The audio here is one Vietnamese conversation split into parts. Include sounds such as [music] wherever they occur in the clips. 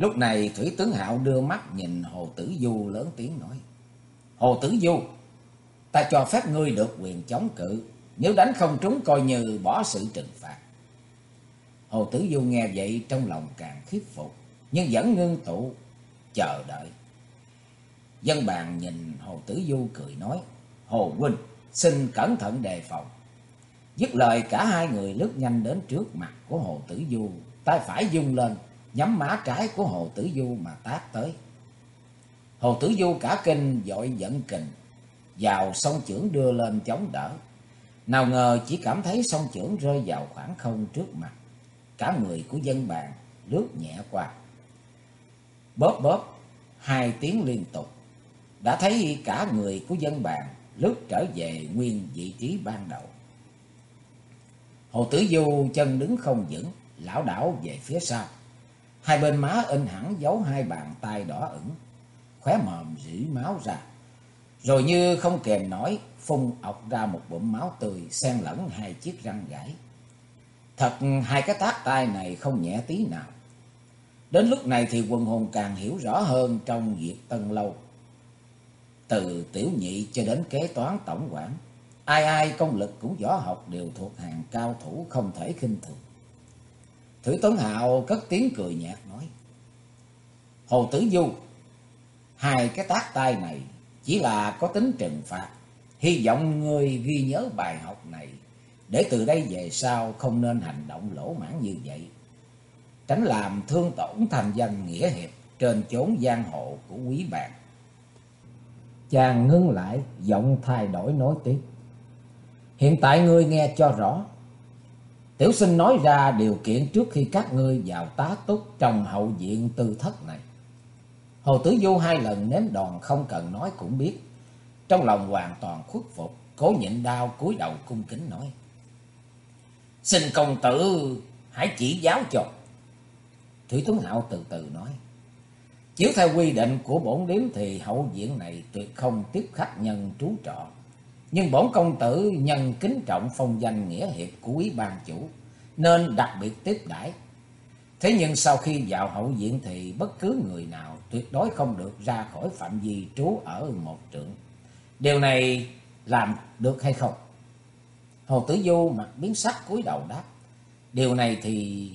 Lúc này Thủy Tướng Hạo đưa mắt nhìn Hồ Tử Du lớn tiếng nói. Hồ Tử Du, ta cho phép ngươi được quyền chống cự. Nếu đánh không trúng coi như bỏ sự trừng phạt. Hồ Tử Du nghe vậy trong lòng càng khiếp phục. Nhưng vẫn ngưng tụ, chờ đợi. Dân bàn nhìn Hồ Tử Du cười nói. Hồ Huynh, xin cẩn thận đề phòng. Dứt lời cả hai người lướt nhanh đến trước mặt của Hồ Tử Du. Tay phải dung lên, nhắm má trái của Hồ Tử Du mà tác tới. Hồ Tử Du cả kinh dội dẫn kình, vào sông trưởng đưa lên chống đỡ. Nào ngờ chỉ cảm thấy sông trưởng rơi vào khoảng không trước mặt. Cả người của dân bàn lướt nhẹ qua. Bóp bóp, hai tiếng liên tục. Đã thấy cả người của dân bàn lướt trở về nguyên vị trí ban đầu. Hồ Tử Du chân đứng không vững, lão đảo về phía sau. Hai bên má in hẳn dấu hai bàn tay đỏ ửng, khóe mồm rỉ máu ra. Rồi như không kèm nổi, phun ọc ra một bụng máu tươi xen lẫn hai chiếc răng gãy. Thật hai cái tác tay này không nhẹ tí nào. Đến lúc này thì quần hồn càng hiểu rõ hơn trong việc tân lâu. Từ tiểu nhị cho đến kế toán tổng quản, ai ai công lực cũng võ học đều thuộc hàng cao thủ không thể khinh thường. Thử Tuấn Hạo cất tiếng cười nhạt nói. Hồ Tử Du, hai cái tác tay này chỉ là có tính trừng phạt. Hy vọng ngươi ghi nhớ bài học này, để từ đây về sau không nên hành động lỗ mãn như vậy. Tránh làm thương tổn thành danh nghĩa hiệp trên chốn giang hồ của quý bạn. Chàng ngưng lại, giọng thay đổi nói tiếp. Hiện tại ngươi nghe cho rõ, Tiểu sinh nói ra điều kiện trước khi các ngươi vào tá túc trong hậu viện tư thất này. Hồ Tử Du hai lần nếm đòn không cần nói cũng biết. Trong lòng hoàn toàn khuất phục, cố nhịn đau cúi đầu cung kính nói. Xin công tử hãy chỉ giáo cho. Thủy Tuấn Hạo từ từ nói. Chiếu theo quy định của bổn điếm thì hậu viện này tuyệt không tiếp khách nhân trú trọ. Nhưng bổn công tử nhân kính trọng phong danh nghĩa hiệp của quý ban chủ, nên đặc biệt tiếp đãi. Thế nhưng sau khi vào hậu viện thì bất cứ người nào tuyệt đối không được ra khỏi phạm vi trú ở một trượng. Điều này làm được hay không? Hồ Tử Du mặt biến sắc cúi đầu đáp. Điều này thì...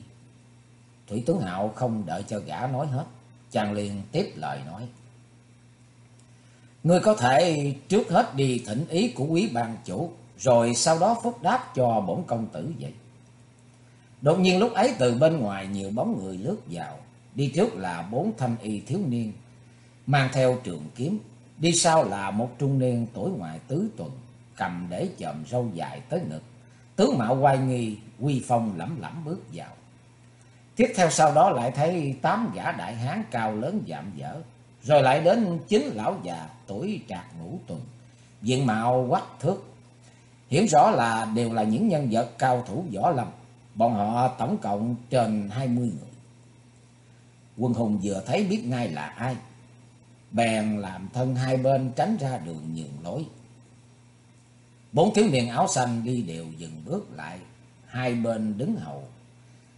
Thủy Tướng Hạo không đợi cho gã nói hết. Chàng liền tiếp lời nói. Ngươi có thể trước hết đi thỉnh ý của quý ban chủ, rồi sau đó phúc đáp cho bổn công tử vậy. Đột nhiên lúc ấy từ bên ngoài nhiều bóng người lướt vào, đi trước là bốn thanh y thiếu niên, mang theo trường kiếm, đi sau là một trung niên tuổi ngoài tứ tuần, cầm để chòm râu dài tới ngực, tướng mạo oai nghi, quy phong lẩm lẩm bước vào. Tiếp theo sau đó lại thấy tám gã đại hán cao lớn dạm dở, rồi lại đến chính lão già tuổi trạc ngũ tuần, diện mạo quắc thước. Hiểu rõ là đều là những nhân vật cao thủ võ lâm, bọn họ tổng cộng trên hai mươi người. Quân hùng vừa thấy biết ngay là ai, bèn làm thân hai bên tránh ra đường nhường lối. Bốn thiếu niên áo xanh đi đều dừng bước lại, hai bên đứng hầu.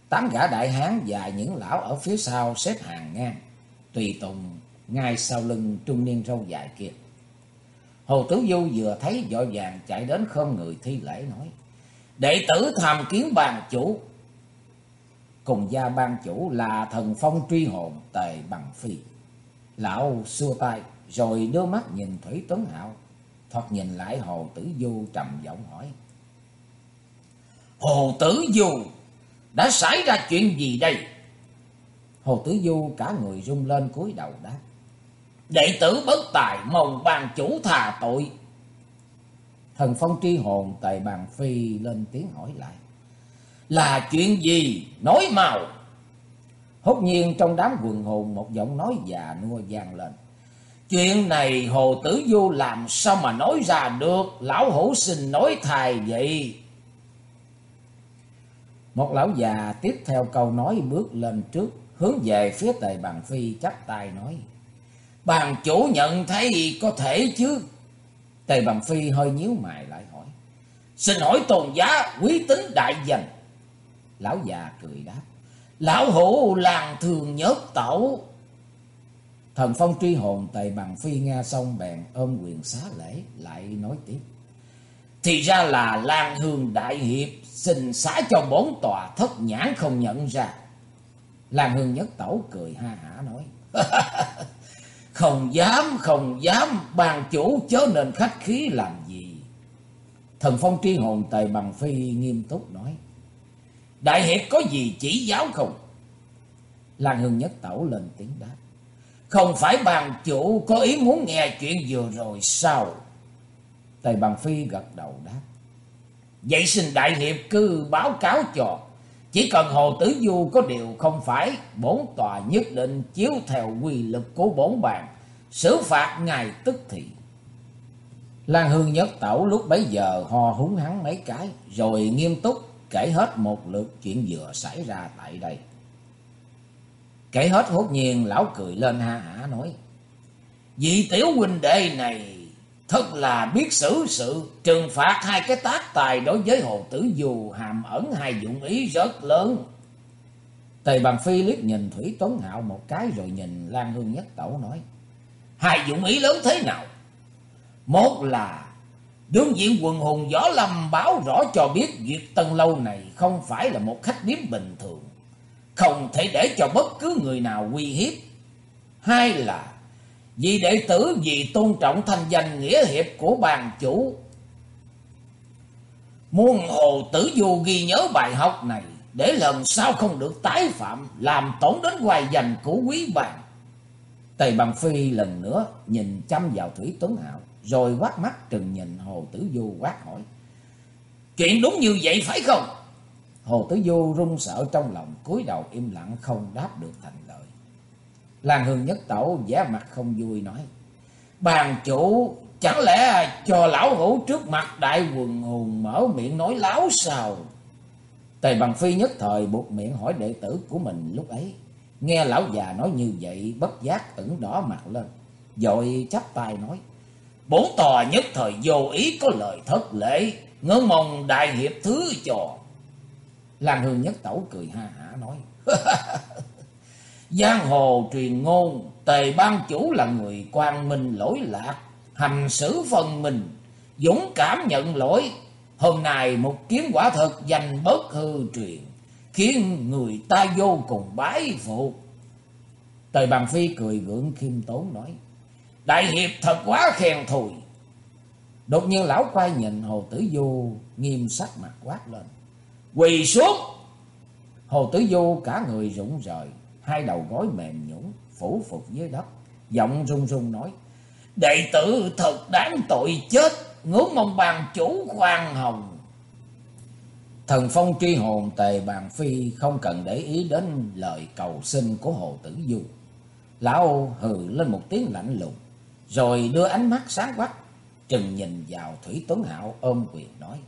Tám gã đại hán và những lão ở phía sau xếp hàng ngang, tùy tùng ngay sau lưng trung niên râu dài kia. Hồ tứ Du vừa thấy vội vàng chạy đến không người thi lễ nói. Đệ tử tham kiến bàn chủ. Cùng gia ban chủ là thần phong truy hồn tề bằng phi. Lão xua tay rồi đưa mắt nhìn Thủy Tuấn Hạo. Thoạt nhìn lại Hồ Tử Du trầm giọng hỏi. Hồ Tử Du, đã xảy ra chuyện gì đây? Hồ Tử Du cả người rung lên cúi đầu đáp. Đệ tử bất tài mong bàn chủ thà tội. Thần phong tri hồn tại bàn phi lên tiếng hỏi lại. Là chuyện gì? Nói màu. Hốt nhiên trong đám quần hồn một giọng nói già nua vang lên. Chuyện này Hồ Tử Du làm sao mà nói ra được, lão hữu sinh nói thài vậy. Một lão già tiếp theo câu nói bước lên trước, hướng về phía tề bàn phi chắp tay nói. Bàn chủ nhận thấy có thể chứ. Tề bằng phi hơi nhíu mày lại hỏi. Xin hỏi tôn giá, quý tính đại danh. Lão già cười đáp. Lão hữu làng thường nhớt tẩu. Thần phong truy hồn tề bằng phi nghe xong bèn ôm quyền xá lễ, lại nói tiếp. Thì ra là Lan Hương Đại Hiệp xin xá cho bốn tòa thất nhãn không nhận ra. Lan Hương Nhất Tẩu cười ha hả nói. [laughs] không dám, không dám, bàn chủ chớ nên khách khí làm gì. Thần phong tri hồn tề bằng phi nghiêm túc nói. Đại Hiệp có gì chỉ giáo không? Lan Hương Nhất Tẩu lên tiếng đáp. Không phải bàn chủ có ý muốn nghe chuyện vừa rồi sao? Tề Bằng Phi gật đầu đáp. Vậy xin Đại Hiệp cứ báo cáo cho. Chỉ cần Hồ Tử Du có điều không phải, bốn tòa nhất định chiếu theo quy lực của bốn bàn, xử phạt ngài tức thì. Lan Hương Nhất Tẩu lúc bấy giờ ho húng hắn mấy cái, rồi nghiêm túc kể hết một lượt chuyện vừa xảy ra tại đây. Kể hết hốt nhiên lão cười lên ha hả nói. Vị tiểu huynh đệ này thật là biết xử sự, trừng phạt hai cái tác tài đối với Hồ Tử dù hàm ẩn hai dụng ý rất lớn. Tề Bằng Phi liếc nhìn Thủy Tuấn Hạo một cái rồi nhìn Lan Hương Nhất Tẩu nói. Hai dụng ý lớn thế nào? Một là đương diện quần hùng gió lâm báo rõ cho biết việc Tân Lâu này không phải là một khách điếm bình thường. Không thể để cho bất cứ người nào uy hiếp. Hai là vì đệ tử vì tôn trọng thành danh nghĩa hiệp của bàn chủ. Muôn hồ tử du ghi nhớ bài học này, để lần sau không được tái phạm, làm tổn đến hoài danh của quý bàn. Tề Bằng Phi lần nữa nhìn chăm vào Thủy Tuấn Hạo, rồi quát mắt trừng nhìn Hồ Tử Du quát hỏi. Chuyện đúng như vậy phải không? Hồ Tử Du run sợ trong lòng, cúi đầu im lặng không đáp được thành. Lan Hương Nhất Tẩu vẻ mặt không vui nói. Bàn chủ chẳng lẽ cho lão hữu trước mặt đại quần hùng mở miệng nói láo sao? Tề Bằng Phi nhất thời buộc miệng hỏi đệ tử của mình lúc ấy. Nghe lão già nói như vậy, bất giác ửng đỏ mặt lên. rồi chắp tay nói. Bốn tòa nhất thời vô ý có lời thất lễ. Ngỡ mong đại hiệp thứ cho. Lan Hương Nhất Tẩu cười ha hả nói. [laughs] Giang hồ truyền ngôn, tề ban chủ là người quan minh lỗi lạc, hành xử phần mình, dũng cảm nhận lỗi. Hôm nay một kiếm quả thật dành bất hư truyền, khiến người ta vô cùng bái phục. Tề bằng phi cười gượng khiêm tốn nói, Đại hiệp thật quá khen thùi. Đột nhiên lão quay nhìn Hồ Tử Du nghiêm sắc mặt quát lên. Quỳ xuống! Hồ Tử Du cả người rụng rời, hai đầu gối mềm nhũn phủ phục dưới đất, giọng run run nói: "Đệ tử thật đáng tội chết, ngưỡng mong bàn chủ khoan hồng." Thần phong tri hồn tề bàn phi không cần để ý đến lời cầu xin của Hồ Tử Du. Lão hừ lên một tiếng lạnh lùng, rồi đưa ánh mắt sáng quắc trừng nhìn vào Thủy Tuấn Hạo ôm quyền nói: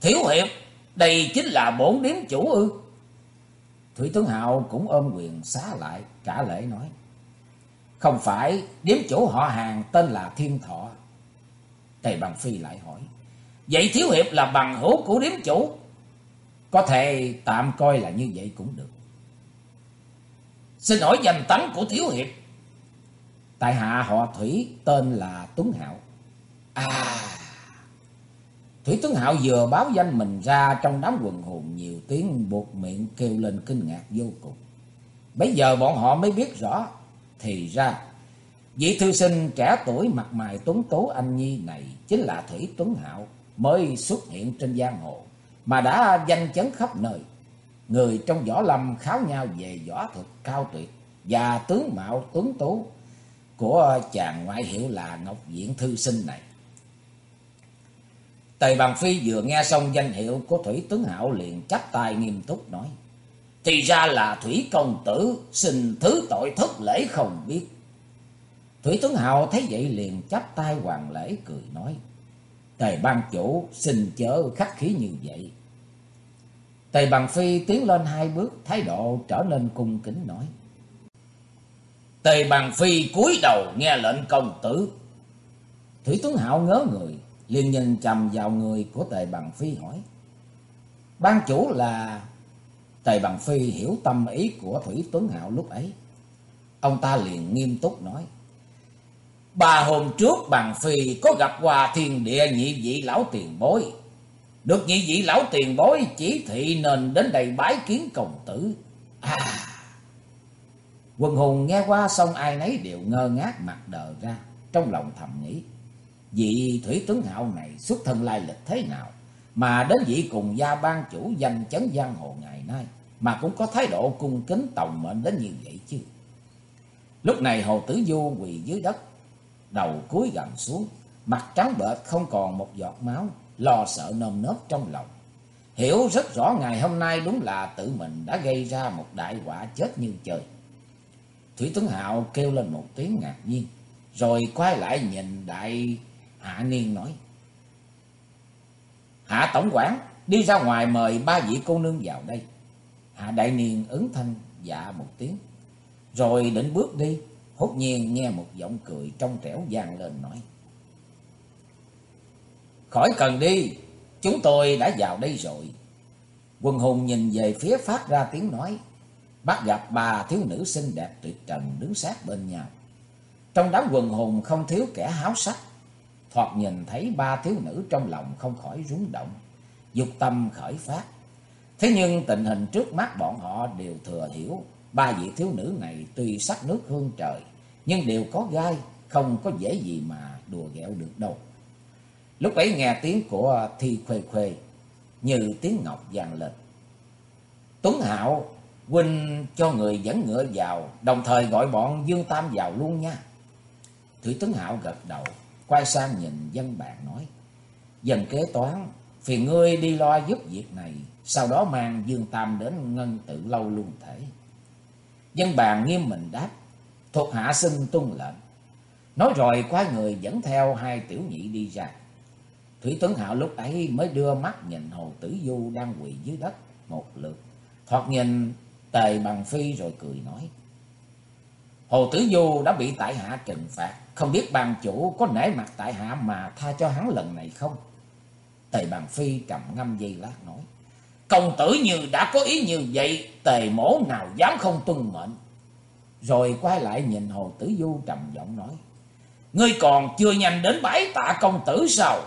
"Thiếu hiệp, đây chính là bổn điếm chủ ư?" Thủy Tướng Hạo cũng ôm quyền xá lại, trả lễ nói. Không phải, điếm chủ họ hàng tên là Thiên Thọ. Tề Bằng Phi lại hỏi. Vậy Thiếu Hiệp là bằng hữu của điếm chủ? Có thể tạm coi là như vậy cũng được. Xin hỏi danh tánh của Thiếu Hiệp. Tại hạ họ Thủy tên là Tuấn Hạo. À... Thủy Tuấn Hạo vừa báo danh mình ra trong đám quần hồn nhiều tiếng buộc miệng kêu lên kinh ngạc vô cùng. Bây giờ bọn họ mới biết rõ, thì ra vị thư sinh trẻ tuổi mặt mày tuấn tố anh nhi này chính là Thủy Tuấn Hạo mới xuất hiện trên giang hồ mà đã danh chấn khắp nơi. Người trong võ lâm kháo nhau về võ thuật cao tuyệt và tướng mạo tuấn tú của chàng ngoại hiệu là Ngọc Diện thư sinh này. Tề Bằng Phi vừa nghe xong danh hiệu của Thủy Tướng Hạo liền chắp tay nghiêm túc nói. Thì ra là Thủy Công Tử xin thứ tội thất lễ không biết. Thủy Tướng Hạo thấy vậy liền chắp tay hoàng lễ cười nói. Tề ban chủ xin chớ khắc khí như vậy. Tề Bằng Phi tiến lên hai bước, thái độ trở nên cung kính nói. Tề Bằng Phi cúi đầu nghe lệnh công tử. Thủy Tướng Hạo ngớ người liền nhìn chầm vào người của tề bằng phi hỏi. Ban chủ là Tề Bằng Phi hiểu tâm ý của Thủy Tuấn Hạo lúc ấy. Ông ta liền nghiêm túc nói. Ba hôm trước Bằng Phi có gặp qua thiên địa nhị vị lão tiền bối. Được nhị vị lão tiền bối chỉ thị nên đến đây bái kiến công tử. À... Quần hùng nghe qua xong ai nấy đều ngơ ngác mặt đờ ra. Trong lòng thầm nghĩ. Vị Thủy Tuấn Hạo này xuất thân lai lịch thế nào? Mà đến vị cùng gia ban chủ danh chấn giang hồ ngày nay. Mà cũng có thái độ cung kính tòng mệnh đến như vậy chứ. Lúc này Hồ Tử Du quỳ dưới đất. Đầu cúi gằm xuống. Mặt trắng bệch không còn một giọt máu. Lo sợ nơm nớp trong lòng. Hiểu rất rõ ngày hôm nay đúng là tự mình đã gây ra một đại quả chết như trời. Thủy Tuấn Hạo kêu lên một tiếng ngạc nhiên. Rồi quay lại nhìn đại Hạ Niên nói. Hạ Tổng quản, đi ra ngoài mời ba vị cô nương vào đây. Hạ Đại Niên ứng thanh dạ một tiếng. Rồi định bước đi. Hốt nhiên nghe một giọng cười trong trẻo vang lên nói. Khỏi cần đi. Chúng tôi đã vào đây rồi. Quân hùng nhìn về phía phát ra tiếng nói. Bắt gặp bà thiếu nữ xinh đẹp tuyệt trần đứng sát bên nhau. Trong đám quần hùng không thiếu kẻ háo sắc. Thoạt nhìn thấy ba thiếu nữ trong lòng không khỏi rúng động. Dục tâm khởi phát. Thế nhưng tình hình trước mắt bọn họ đều thừa hiểu. Ba vị thiếu nữ này tuy sắc nước hương trời. Nhưng đều có gai. Không có dễ gì mà đùa ghẹo được đâu. Lúc ấy nghe tiếng của Thi Khuê Khuê. Như tiếng ngọc vang lên. Tuấn Hạo Huynh cho người dẫn ngựa vào, đồng thời gọi bọn Dương Tam vào luôn nha. Thủy Tuấn Hạo gật đầu, quay sang nhìn dân bạn nói. Dần kế toán, phiền ngươi đi lo giúp việc này, sau đó mang Dương Tam đến ngân tự lâu luôn thể. Dân bàn nghiêm mình đáp, thuộc hạ xin tuân lệnh. Nói rồi quay người dẫn theo hai tiểu nhị đi ra. Thủy Tuấn Hạo lúc ấy mới đưa mắt nhìn Hồ Tử Du đang quỳ dưới đất một lượt. Thoạt nhìn Tề bằng phi rồi cười nói. Hồ Tử Du đã bị tại hạ trừng phạt. Không biết bàn chủ có nể mặt tại hạ mà tha cho hắn lần này không? Tề bằng phi trầm ngâm dây lát nói. Công tử như đã có ý như vậy. Tề mổ nào dám không tuân mệnh. Rồi quay lại nhìn Hồ Tử Du trầm giọng nói. Ngươi còn chưa nhanh đến bái tạ công tử sao?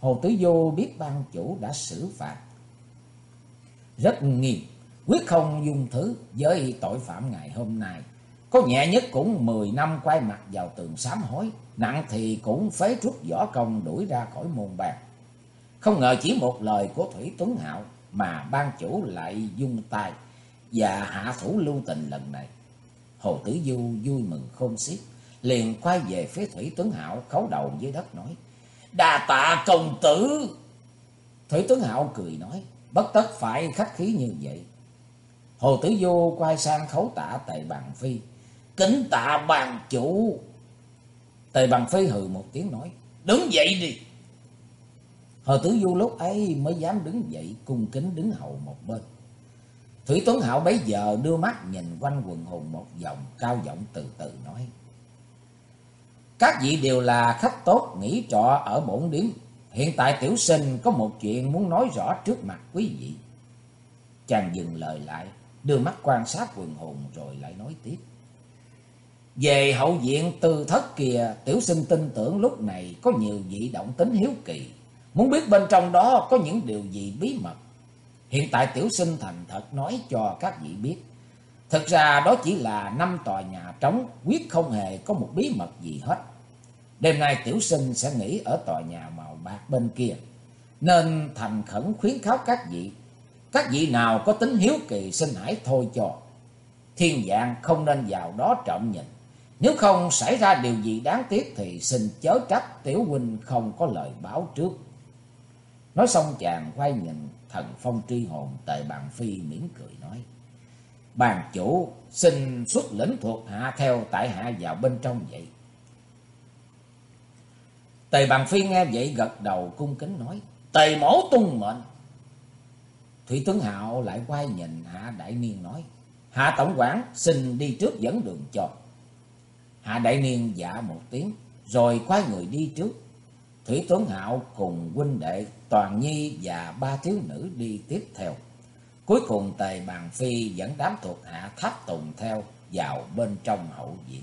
Hồ Tử Du biết ban chủ đã xử phạt. Rất nghiêm quyết không dung thứ với tội phạm ngày hôm nay. Có nhẹ nhất cũng 10 năm quay mặt vào tường sám hối, nặng thì cũng phế trúc võ công đuổi ra khỏi môn bàn. Không ngờ chỉ một lời của Thủy Tuấn Hạo mà ban chủ lại dung tay và hạ thủ lưu tình lần này. Hồ Tử Du vui mừng khôn xiết, liền quay về phía Thủy Tuấn Hạo khấu đầu dưới đất nói: "Đa tạ công tử." Thủy Tuấn Hạo cười nói: "Bất tất phải khách khí như vậy." Hồ Tử du quay sang khấu tạ Tề Bàn Phi. Kính tạ bàn chủ. Tề Bằng phế hừ một tiếng nói. Đứng dậy đi. Hồ Tử Du lúc ấy mới dám đứng dậy cung kính đứng hậu một bên. Thủy Tuấn Hạo bấy giờ đưa mắt nhìn quanh quần hùng một vòng cao giọng từ từ nói. Các vị đều là khách tốt nghỉ trọ ở bổn điếm. Hiện tại tiểu sinh có một chuyện muốn nói rõ trước mặt quý vị. Chàng dừng lời lại, đưa mắt quan sát quần hùng rồi lại nói tiếp. Về hậu viện tư thất kìa, tiểu sinh tin tưởng lúc này có nhiều vị động tính hiếu kỳ. Muốn biết bên trong đó có những điều gì bí mật. Hiện tại tiểu sinh thành thật nói cho các vị biết. Thực ra đó chỉ là năm tòa nhà trống, quyết không hề có một bí mật gì hết. Đêm nay tiểu sinh sẽ nghỉ ở tòa nhà màu bạc bên kia. Nên thành khẩn khuyến kháo các vị các vị nào có tính hiếu kỳ xin hãy thôi cho. Thiên dạng không nên vào đó trộm nhìn. Nếu không xảy ra điều gì đáng tiếc thì xin chớ trách tiểu huynh không có lời báo trước. Nói xong chàng quay nhìn thần phong tri hồn tề bàn phi mỉm cười nói. Bàn chủ, xin xuất lĩnh thuộc hạ theo tại hạ vào bên trong vậy. Tề bàn phi nghe vậy gật đầu cung kính nói. Tề mổ tung mệnh. Thủy tướng Hạo lại quay nhìn Hạ Đại Niên nói. Hạ Tổng quản, xin đi trước dẫn đường cho. Hạ Đại Niên dạ một tiếng rồi khoái người đi trước. Thủy Tuấn Hạo cùng huynh đệ Toàn Nhi và ba thiếu nữ đi tiếp theo. Cuối cùng Tề Bàn Phi dẫn đám thuộc hạ tháp tùng theo vào bên trong hậu viện.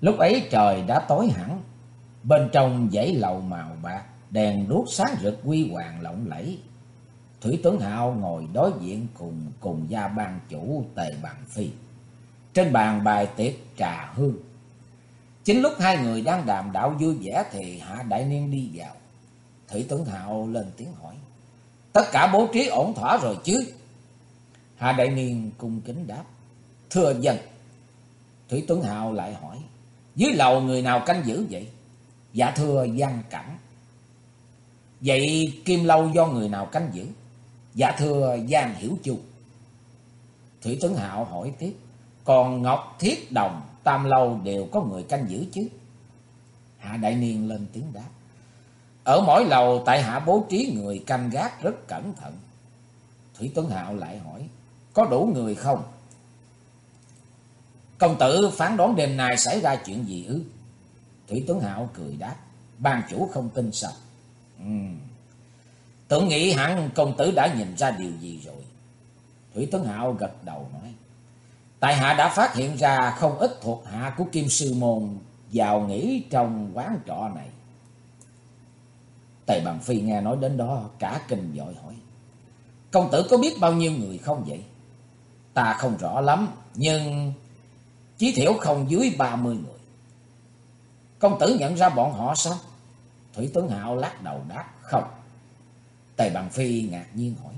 Lúc ấy trời đã tối hẳn, bên trong dãy lầu màu bạc, đèn đuốc sáng rực quy hoàng lộng lẫy. Thủy Tuấn Hạo ngồi đối diện cùng cùng gia ban chủ Tề Bàn Phi. Trên bàn bài tiệc trà hương. Chính lúc hai người đang đàm đạo vui vẻ thì Hạ Đại Niên đi vào. Thủy Tuấn Hạo lên tiếng hỏi. Tất cả bố trí ổn thỏa rồi chứ? Hạ Đại Niên cung kính đáp. Thưa dân. Thủy Tuấn Hạo lại hỏi. Dưới lầu người nào canh giữ vậy? Dạ thưa Giang Cảnh. Vậy Kim Lâu do người nào canh giữ? Dạ thưa Giang Hiểu Chu. Thủy Tuấn Hạo hỏi tiếp. Còn Ngọc Thiết Đồng, Tam Lâu đều có người canh giữ chứ? Hạ Đại Niên lên tiếng đáp. Ở mỗi lầu tại hạ bố trí người canh gác rất cẩn thận. Thủy Tuấn Hạo lại hỏi. Có đủ người không? Công tử phán đoán đêm nay xảy ra chuyện gì ư? Thủy Tuấn Hạo cười đáp. Ban chủ không tin sao? Ừ. Tưởng nghĩ hẳn công tử đã nhìn ra điều gì rồi. Thủy Tuấn Hạo gật đầu nói. Tại hạ đã phát hiện ra không ít thuộc hạ của Kim Sư Môn vào nghỉ trong quán trọ này. Tề Bằng Phi nghe nói đến đó cả kinh dội hỏi. Công tử có biết bao nhiêu người không vậy? Ta không rõ lắm, nhưng chí thiểu không dưới ba mươi người. Công tử nhận ra bọn họ sao? Thủy Tuấn Hạo lắc đầu đáp không. Tề Bằng Phi ngạc nhiên hỏi.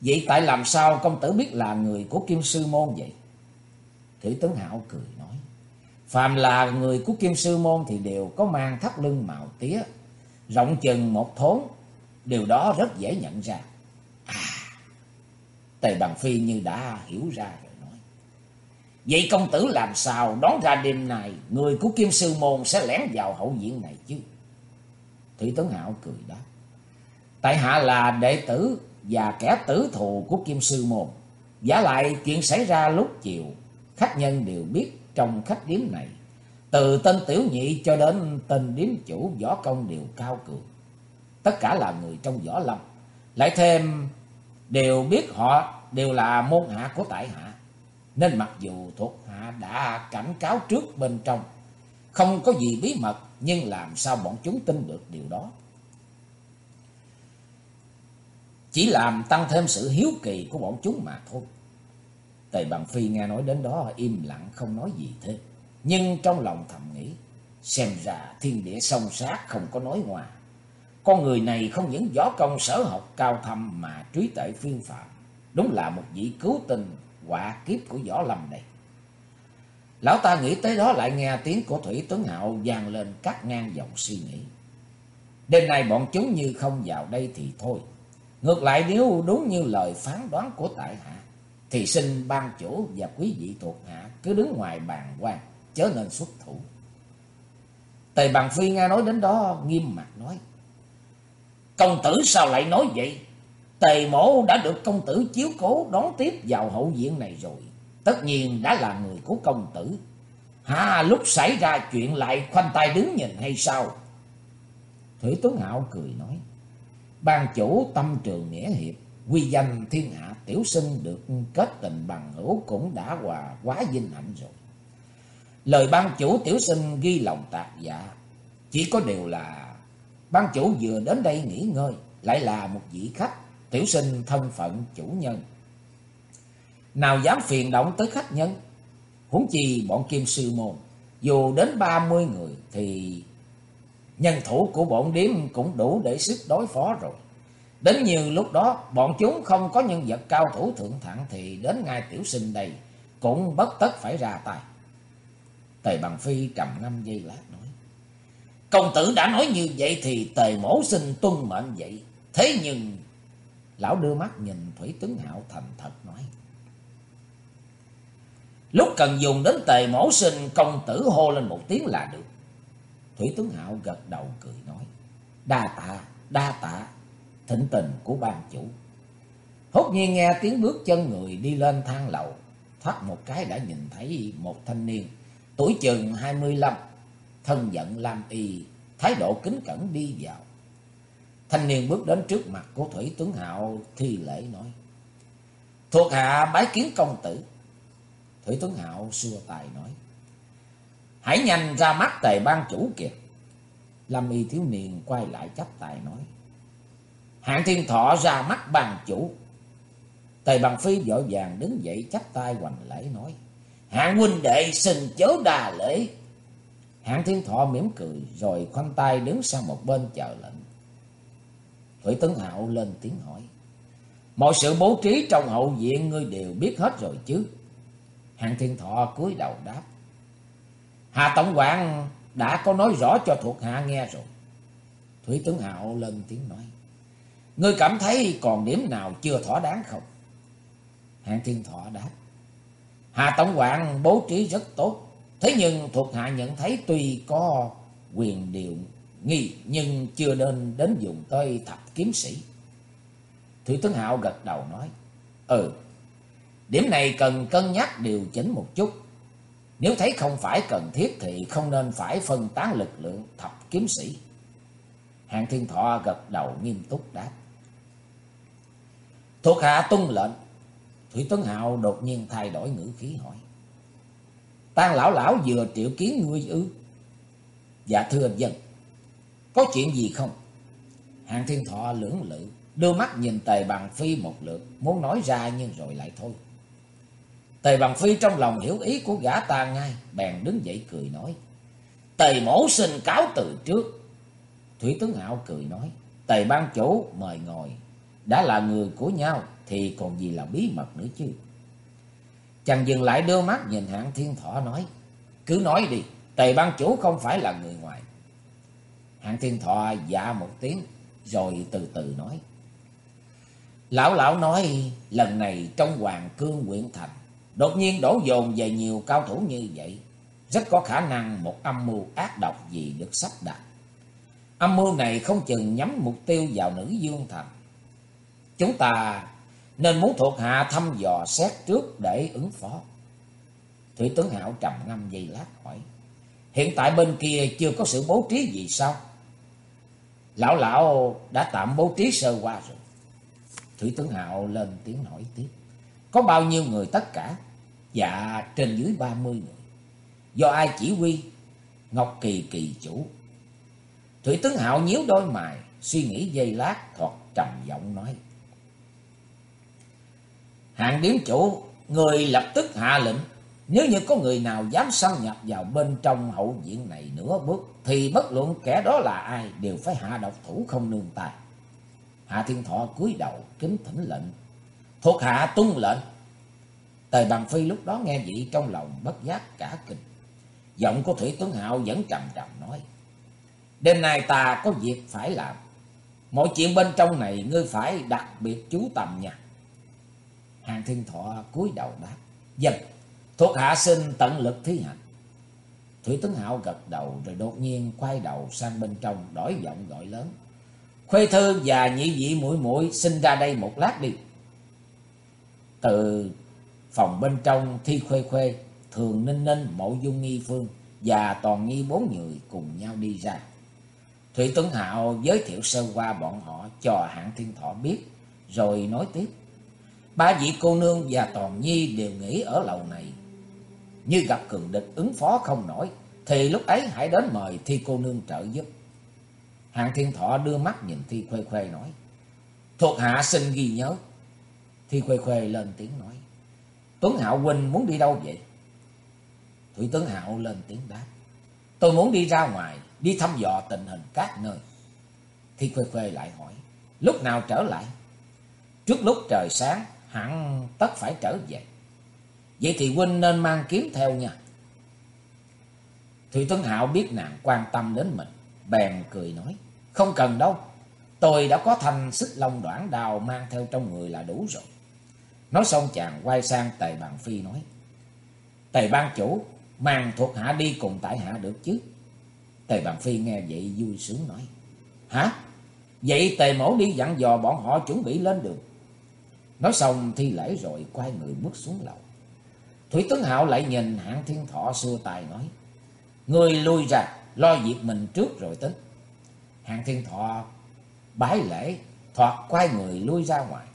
Vậy tại làm sao công tử biết là người của Kim Sư Môn vậy? Thủy Tuấn Hạo cười nói. Phàm là người của Kim Sư Môn thì đều có mang thắt lưng màu tía, rộng chừng một thốn, điều đó rất dễ nhận ra. À, Tề Bằng Phi như đã hiểu ra rồi nói. Vậy công tử làm sao đón ra đêm này người của Kim Sư Môn sẽ lén vào hậu viện này chứ? Thủy Tuấn Hạo cười đáp. Tại hạ là đệ tử và kẻ tử thù của Kim Sư Môn. Giả lại chuyện xảy ra lúc chiều, khách nhân đều biết trong khách điếm này. Từ tên tiểu nhị cho đến tên điếm chủ võ công đều cao cường. Tất cả là người trong võ lâm. Lại thêm đều biết họ đều là môn hạ của tại hạ. Nên mặc dù thuộc hạ đã cảnh cáo trước bên trong, không có gì bí mật, nhưng làm sao bọn chúng tin được điều đó. Chỉ làm tăng thêm sự hiếu kỳ của bọn chúng mà thôi. Tề Bằng Phi nghe nói đến đó im lặng không nói gì thế Nhưng trong lòng thầm nghĩ, xem ra thiên địa song sát không có nói ngoài. Con người này không những võ công sở học cao thâm mà trí tệ phiên phạm. Đúng là một vị cứu tinh quả kiếp của võ lâm này. Lão ta nghĩ tới đó lại nghe tiếng của Thủy Tuấn Hạo vang lên cắt ngang dòng suy nghĩ. Đêm nay bọn chúng như không vào đây thì thôi. Ngược lại nếu đúng như lời phán đoán của tại hạ, thì xin ban chủ và quý vị thuộc hạ cứ đứng ngoài bàn quan, chớ nên xuất thủ. Tề Bằng Phi nghe nói đến đó nghiêm mặt nói. Công tử sao lại nói vậy? Tề mổ đã được công tử chiếu cố đón tiếp vào hậu viện này rồi. Tất nhiên đã là người của công tử. Ha, lúc xảy ra chuyện lại khoanh tay đứng nhìn hay sao? Thủy Tuấn Hạo cười nói. Ban chủ tâm trường nghĩa hiệp, quy danh thiên hạ tiểu sinh được kết tình bằng hữu cũng đã hòa quá vinh hạnh rồi. Lời ban chủ tiểu sinh ghi lòng tạc dạ, chỉ có điều là ban chủ vừa đến đây nghỉ ngơi, lại là một vị khách, tiểu sinh thân phận chủ nhân. Nào dám phiền động tới khách nhân, huống chi bọn kim sư môn, dù đến ba mươi người thì nhân thủ của bọn điếm cũng đủ để sức đối phó rồi. Đến như lúc đó bọn chúng không có nhân vật cao thủ thượng thẳng thì đến ngay tiểu sinh đây cũng bất tất phải ra tay. Tề Bằng Phi trầm ngâm giây lát nói. Công tử đã nói như vậy thì tề mổ sinh tuân mệnh vậy. Thế nhưng... Lão đưa mắt nhìn Thủy Tướng Hạo thành thật nói. Lúc cần dùng đến tề mổ sinh công tử hô lên một tiếng là được. Thủy Tướng Hạo gật đầu cười nói. Đa tạ, đa tạ, thịnh tình của ban chủ. Hốt nhiên nghe tiếng bước chân người đi lên thang lầu. Thoát một cái đã nhìn thấy một thanh niên, tuổi chừng 25, thân giận lam y, thái độ kính cẩn đi vào. Thanh niên bước đến trước mặt của Thủy Tuấn Hạo thi lễ nói. Thuộc hạ bái kiến công tử. Thủy Tuấn Hạo xua tài nói. Hãy nhanh ra mắt tề ban chủ kìa. Lâm y thiếu niên quay lại chấp tài nói. Hạng thiên thọ ra mắt bàn chủ. Tề bằng phi vội vàng đứng dậy chắp tay hoành lễ nói. Hạng huynh đệ xin chớ đà lễ. Hạng thiên thọ mỉm cười rồi khoanh tay đứng sang một bên chờ lệnh. Thủy Tấn Hạo lên tiếng hỏi. Mọi sự bố trí trong hậu viện ngươi đều biết hết rồi chứ. Hạng thiên thọ cúi đầu đáp. Hà Tổng quản đã có nói rõ cho thuộc hạ nghe rồi. Thủy Tấn Hạo lên tiếng nói. Ngươi cảm thấy còn điểm nào chưa thỏa đáng không? Hạng thiên thọ đáp. Hà Tổng quản bố trí rất tốt. Thế nhưng thuộc hạ nhận thấy tuy có quyền điều nghi nhưng chưa nên đến dùng tới thập kiếm sĩ. Thủy Tướng Hạo gật đầu nói. Ừ, điểm này cần cân nhắc điều chỉnh một chút. Nếu thấy không phải cần thiết thì không nên phải phân tán lực lượng thập kiếm sĩ. Hàng Thiên Thọ gật đầu nghiêm túc đáp. Thuộc hạ tuân lệnh. Thủy Tuấn Hạo đột nhiên thay đổi ngữ khí hỏi. Tan lão lão vừa triệu kiến ngươi ư? Dạ thưa dân. Có chuyện gì không? Hàng Thiên Thọ lưỡng lự, đưa mắt nhìn Tề Bằng Phi một lượt, muốn nói ra nhưng rồi lại thôi. Tề Bằng Phi trong lòng hiểu ý của gã ta ngay, bèn đứng dậy cười nói. Tề mổ xin cáo từ trước. Thủy Tướng Hạo cười nói. Tề ban chủ mời ngồi. Đã là người của nhau thì còn gì là bí mật nữa chứ. Chàng dừng lại đưa mắt nhìn hạng thiên thọ nói. Cứ nói đi, tề ban chủ không phải là người ngoài. Hạng thiên thọ dạ một tiếng rồi từ từ nói. Lão lão nói lần này trong Hoàng Cương huyện thành đột nhiên đổ dồn về nhiều cao thủ như vậy. Rất có khả năng một âm mưu ác độc gì được sắp đặt. Âm mưu này không chừng nhắm mục tiêu vào nữ dương thành. Chúng ta nên muốn thuộc hạ thăm dò xét trước để ứng phó. Thủy tướng Hạo trầm ngâm giây lát hỏi. Hiện tại bên kia chưa có sự bố trí gì sao? Lão lão đã tạm bố trí sơ qua rồi. Thủy tướng Hạo lên tiếng hỏi tiếp. Có bao nhiêu người tất cả? Dạ trên dưới ba mươi người. Do ai chỉ huy? Ngọc Kỳ kỳ chủ. Thủy tướng Hạo nhíu đôi mày, suy nghĩ giây lát, thoạt trầm giọng nói. Hạng điếm chủ, người lập tức hạ lệnh. Nếu như có người nào dám xâm nhập vào bên trong hậu viện này nửa bước, thì bất luận kẻ đó là ai đều phải hạ độc thủ không nương tay. Hạ Thiên Thọ cúi đầu kính thỉnh lệnh. Thuộc hạ tuân lệnh. Tề Bằng Phi lúc đó nghe vậy trong lòng bất giác cả kinh. Giọng của Thủy Tuấn Hạo vẫn trầm trầm nói. Đêm nay ta có việc phải làm. Mọi chuyện bên trong này ngươi phải đặc biệt chú tâm nha. Hàng Thiên Thọ cúi đầu đáp. Dân, thuộc hạ xin tận lực thi hành. Thủy tướng Hạo gật đầu rồi đột nhiên quay đầu sang bên trong đổi giọng gọi lớn. Khuê Thư và nhị vị mũi mũi xin ra đây một lát đi. Từ phòng bên trong Thi Khuê Khuê, Thường Ninh Ninh, Mộ Dung Nghi Phương và Toàn Nghi bốn người cùng nhau đi ra. Thủy Tuấn Hạo giới thiệu sơ qua bọn họ cho hạng thiên thọ biết, rồi nói tiếp. Ba vị cô nương và Toàn Nhi đều nghỉ ở lầu này. Như gặp cường địch ứng phó không nổi, thì lúc ấy hãy đến mời Thi cô nương trợ giúp. Hạng thiên thọ đưa mắt nhìn Thi Khuê Khuê nói. Thuộc hạ xin ghi nhớ. Thi Khuê Khuê lên tiếng nói. Tuấn Hạo huynh muốn đi đâu vậy? Thủy Tuấn Hạo lên tiếng đáp. Tôi muốn đi ra ngoài, đi thăm dò tình hình các nơi. Thi Khuê Khuê lại hỏi. Lúc nào trở lại? Trước lúc trời sáng, hẳn tất phải trở về. Vậy thì huynh nên mang kiếm theo nha. Thủy Tuấn Hạo biết nàng quan tâm đến mình, bèn cười nói. Không cần đâu, tôi đã có thanh xích long đoạn đào mang theo trong người là đủ rồi. Nói xong chàng quay sang Tề Bằng Phi nói. Tề ban chủ, mang thuộc hạ đi cùng tại hạ được chứ? Tề Bằng Phi nghe vậy vui sướng nói. Hả? Vậy Tề mẫu đi dặn dò bọn họ chuẩn bị lên đường. Nói xong thi lễ rồi quay người bước xuống lầu. Thủy tướng Hạo lại nhìn hạng thiên thọ xua tài nói. Người lui ra, lo việc mình trước rồi tính. Hạng thiên thọ bái lễ, thoạt quay người lui ra ngoài.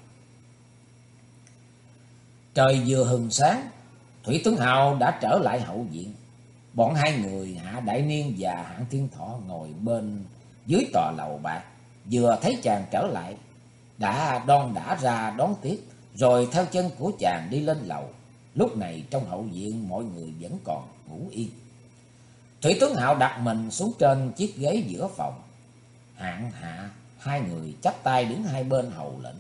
Trời vừa hừng sáng, Thủy Tướng Hạo đã trở lại hậu viện. Bọn hai người Hạ Đại Niên và Hạng Thiên Thọ ngồi bên dưới tòa lầu bạc. Vừa thấy chàng trở lại, đã đon đã ra đón tiếp, rồi theo chân của chàng đi lên lầu. Lúc này trong hậu viện mọi người vẫn còn ngủ yên. Thủy tướng Hạo đặt mình xuống trên chiếc ghế giữa phòng. Hạng hạ, hai người chắp tay đứng hai bên hầu lệnh.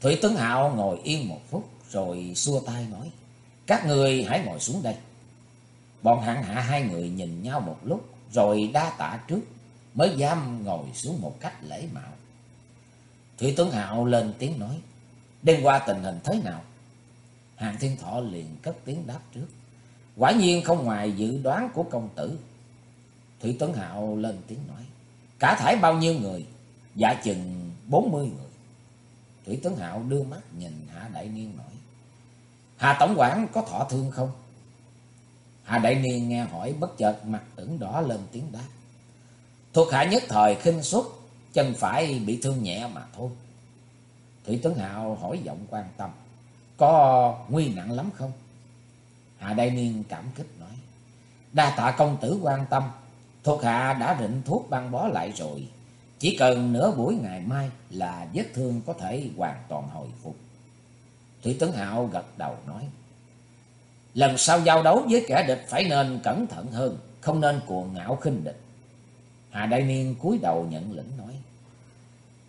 Thủy tướng Hạo ngồi yên một phút rồi xua tay nói. Các người hãy ngồi xuống đây. Bọn hạng hạ hai người nhìn nhau một lúc rồi đa tạ trước mới dám ngồi xuống một cách lễ mạo. Thủy Tuấn Hạo lên tiếng nói. Đêm qua tình hình thế nào? Hàng Thiên Thọ liền cất tiếng đáp trước. Quả nhiên không ngoài dự đoán của công tử. Thủy Tuấn Hạo lên tiếng nói. Cả thải bao nhiêu người? Dạ chừng bốn mươi người. Thủy Tuấn Hạo đưa mắt nhìn Hạ Đại Niên nói. Hà Tổng quản có thọ thương không? Hà Đại Niên nghe hỏi bất chợt mặt ửng đỏ lên tiếng đáp. Thuộc hạ nhất thời khinh suất, chân phải bị thương nhẹ mà thôi. Thủy Tuấn Hạo hỏi giọng quan tâm. Có nguy nặng lắm không? Hạ Đại Niên cảm kích nói. Đa tạ công tử quan tâm. Thuộc hạ đã rịnh thuốc băng bó lại rồi. Chỉ cần nửa buổi ngày mai là vết thương có thể hoàn toàn hồi phục. Thủy Tấn Hạo gật đầu nói. Lần sau giao đấu với kẻ địch phải nên cẩn thận hơn. Không nên cuồng ngạo khinh địch. Hà Đại Niên cúi đầu nhận lĩnh nói.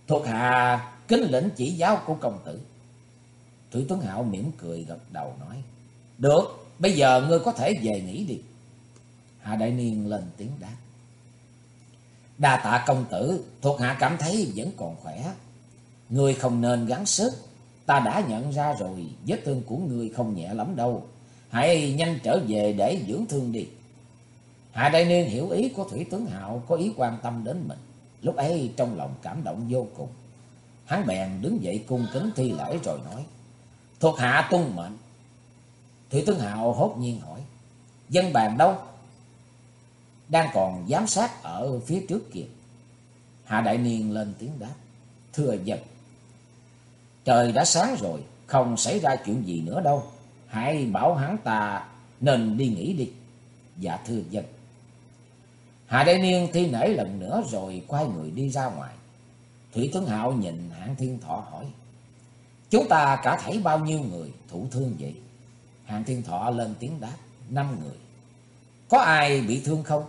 Thuộc hạ kính lĩnh chỉ giáo của công tử. Thủy Tuấn Hạo mỉm cười gật đầu nói. Được, bây giờ ngươi có thể về nghỉ đi. Hạ Đại Niên lên tiếng đáp. Đa tạ công tử, thuộc hạ cảm thấy vẫn còn khỏe. Ngươi không nên gắng sức. Ta đã nhận ra rồi, vết thương của ngươi không nhẹ lắm đâu. Hãy nhanh trở về để dưỡng thương đi. Hạ Đại Niên hiểu ý của Thủy Tuấn Hạo có ý quan tâm đến mình. Lúc ấy trong lòng cảm động vô cùng. Hắn bèn đứng dậy cung kính thi lễ rồi nói. Thuộc hạ tuân mệnh. Thủy Tướng Hạo hốt nhiên hỏi. Dân bàn đâu? Đang còn giám sát ở phía trước kìa. Hạ Đại Niên lên tiếng đáp. Thưa dân. Trời đã sáng rồi. Không xảy ra chuyện gì nữa đâu. Hãy bảo hắn ta nên đi nghỉ đi. Dạ thưa dân. Hạ Đại Niên thi nể lần nữa rồi quay người đi ra ngoài. Thủy Tướng Hạo nhìn hạng thiên thọ hỏi. Chúng ta cả thấy bao nhiêu người thụ thương vậy? Hạng Thiên Thọ lên tiếng đáp. Năm người. Có ai bị thương không?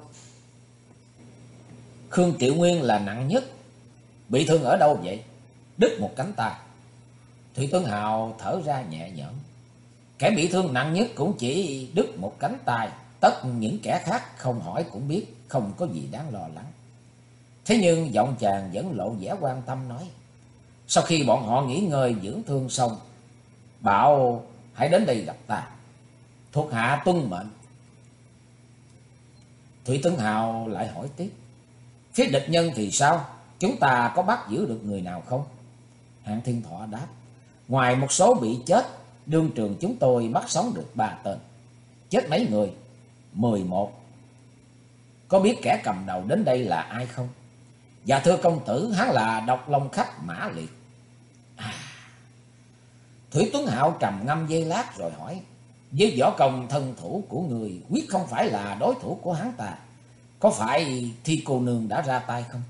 Khương Tiểu Nguyên là nặng nhất. Bị thương ở đâu vậy? Đứt một cánh tay. Thủy Tuấn Hào thở ra nhẹ nhõm. Kẻ bị thương nặng nhất cũng chỉ đứt một cánh tay. Tất những kẻ khác không hỏi cũng biết. Không có gì đáng lo lắng. Thế nhưng giọng chàng vẫn lộ vẻ quan tâm nói. Sau khi bọn họ nghỉ ngơi dưỡng thương xong, bảo hãy đến đây gặp ta. Thuộc hạ tuân mệnh. Thủy Tấn Hào lại hỏi tiếp. Phía địch nhân thì sao? Chúng ta có bắt giữ được người nào không? Hạng Thiên Thọ đáp. Ngoài một số bị chết, đương trường chúng tôi bắt sống được ba tên. Chết mấy người? Mười một. Có biết kẻ cầm đầu đến đây là ai không? Dạ thưa công tử, hắn là độc long khách Mã Liệt. À. Thủy Tuấn Hạo trầm ngâm dây lát rồi hỏi. Với võ công thân thủ của người quyết không phải là đối thủ của hắn ta. Có phải thi cô nương đã ra tay không?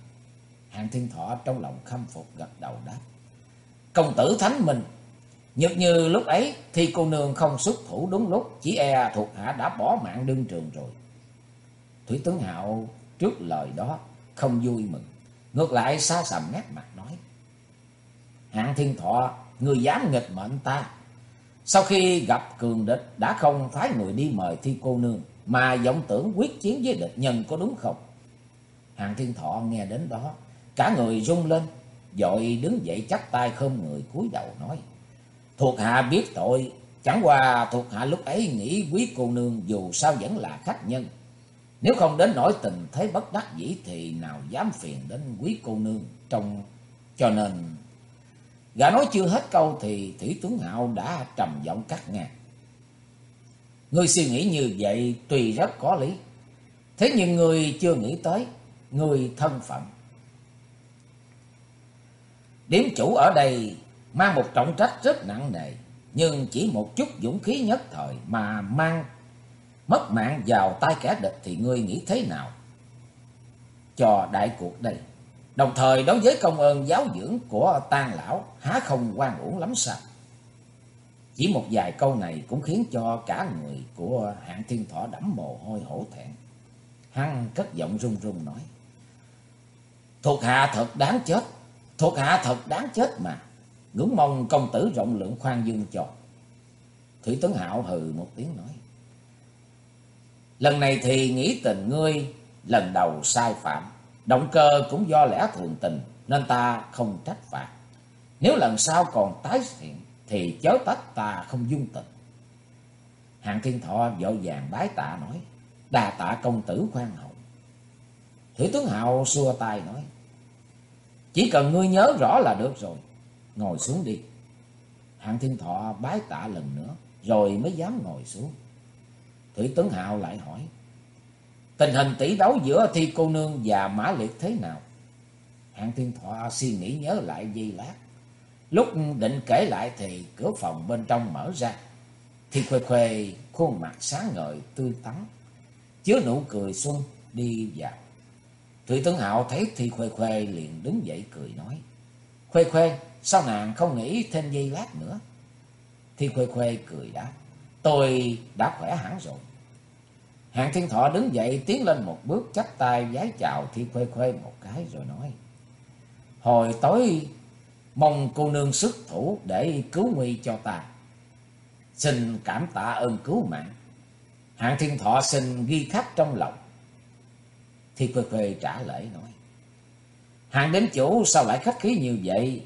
Hàng thiên thọ trong lòng khâm phục gật đầu đáp. Công tử thánh mình. Nhật như lúc ấy thi cô nương không xuất thủ đúng lúc. Chỉ e thuộc hạ đã bỏ mạng đương trường rồi. Thủy tướng Hạo trước lời đó không vui mừng. Ngược lại xa sầm nét mặt nói. Hạng thiên thọ, người dám nghịch mệnh ta. Sau khi gặp cường địch đã không phái người đi mời thi cô nương. Mà vọng tưởng quyết chiến với địch nhân có đúng không? Hạng thiên thọ nghe đến đó. Cả người rung lên. Dội đứng dậy chắp tay khom người cúi đầu nói. Thuộc hạ biết tội. Chẳng qua thuộc hạ lúc ấy nghĩ quý cô nương dù sao vẫn là khách nhân. Nếu không đến nỗi tình thế bất đắc dĩ thì nào dám phiền đến quý cô nương trong cho nên gã nói chưa hết câu thì Thủy tướng Hạo đã trầm giọng cắt ngang. Ngươi suy nghĩ như vậy tùy rất có lý. Thế nhưng người chưa nghĩ tới người thân phận. Điếm chủ ở đây mang một trọng trách rất nặng nề, nhưng chỉ một chút dũng khí nhất thời mà mang mất mạng vào tay kẻ địch thì ngươi nghĩ thế nào? Cho đại cuộc đây. Đồng thời đối với công ơn giáo dưỡng của tang lão, há không quan uổng lắm sao? Chỉ một vài câu này cũng khiến cho cả người của hạng thiên thọ đẫm mồ hôi hổ thẹn. hăng cất giọng run run nói. Thuộc hạ thật đáng chết. Thuộc hạ thật đáng chết mà. Ngưỡng mong công tử rộng lượng khoan dung cho. Thủy Tấn Hạo hừ một tiếng nói. Lần này thì nghĩ tình ngươi lần đầu sai phạm. Động cơ cũng do lẽ thường tình nên ta không trách phạt. Nếu lần sau còn tái hiện thì chớ tách ta không dung tình. Hạng Thiên Thọ vội vàng bái tạ nói, đà tạ công tử khoan hậu. Thủy tướng Hạo xua tay nói, chỉ cần ngươi nhớ rõ là được rồi, ngồi xuống đi. Hạng Thiên Thọ bái tạ lần nữa, rồi mới dám ngồi xuống. Thủy Tấn Hạo lại hỏi, tình hình tỷ đấu giữa Thi Cô Nương và Mã Liệt thế nào? Hạng Thiên Thọ suy nghĩ nhớ lại giây lát, Lúc định kể lại thì cửa phòng bên trong mở ra. thi khuê khuê khuôn mặt sáng ngời tươi tắn, chứa nụ cười xuân đi vào. Thủy Tấn Hạo thấy Thi khuê khuê liền đứng dậy cười nói. Khuê khuê, sao nàng không nghĩ thêm giây lát nữa? Thi khuê khuê cười đáp. Tôi đã khỏe hẳn rồi. Hạng thiên thọ đứng dậy, tiến lên một bước, chắp tay vái chào Thi khuê khuê một cái rồi nói. Hồi tối, Mong cô nương xuất thủ để cứu nguy cho ta. Xin cảm tạ ơn cứu mạng. Hạng thiên thọ xin ghi khắc trong lòng. Thi Khuê Khuê trả lễ nói. Hạng đến chủ, sao lại khách khí như vậy?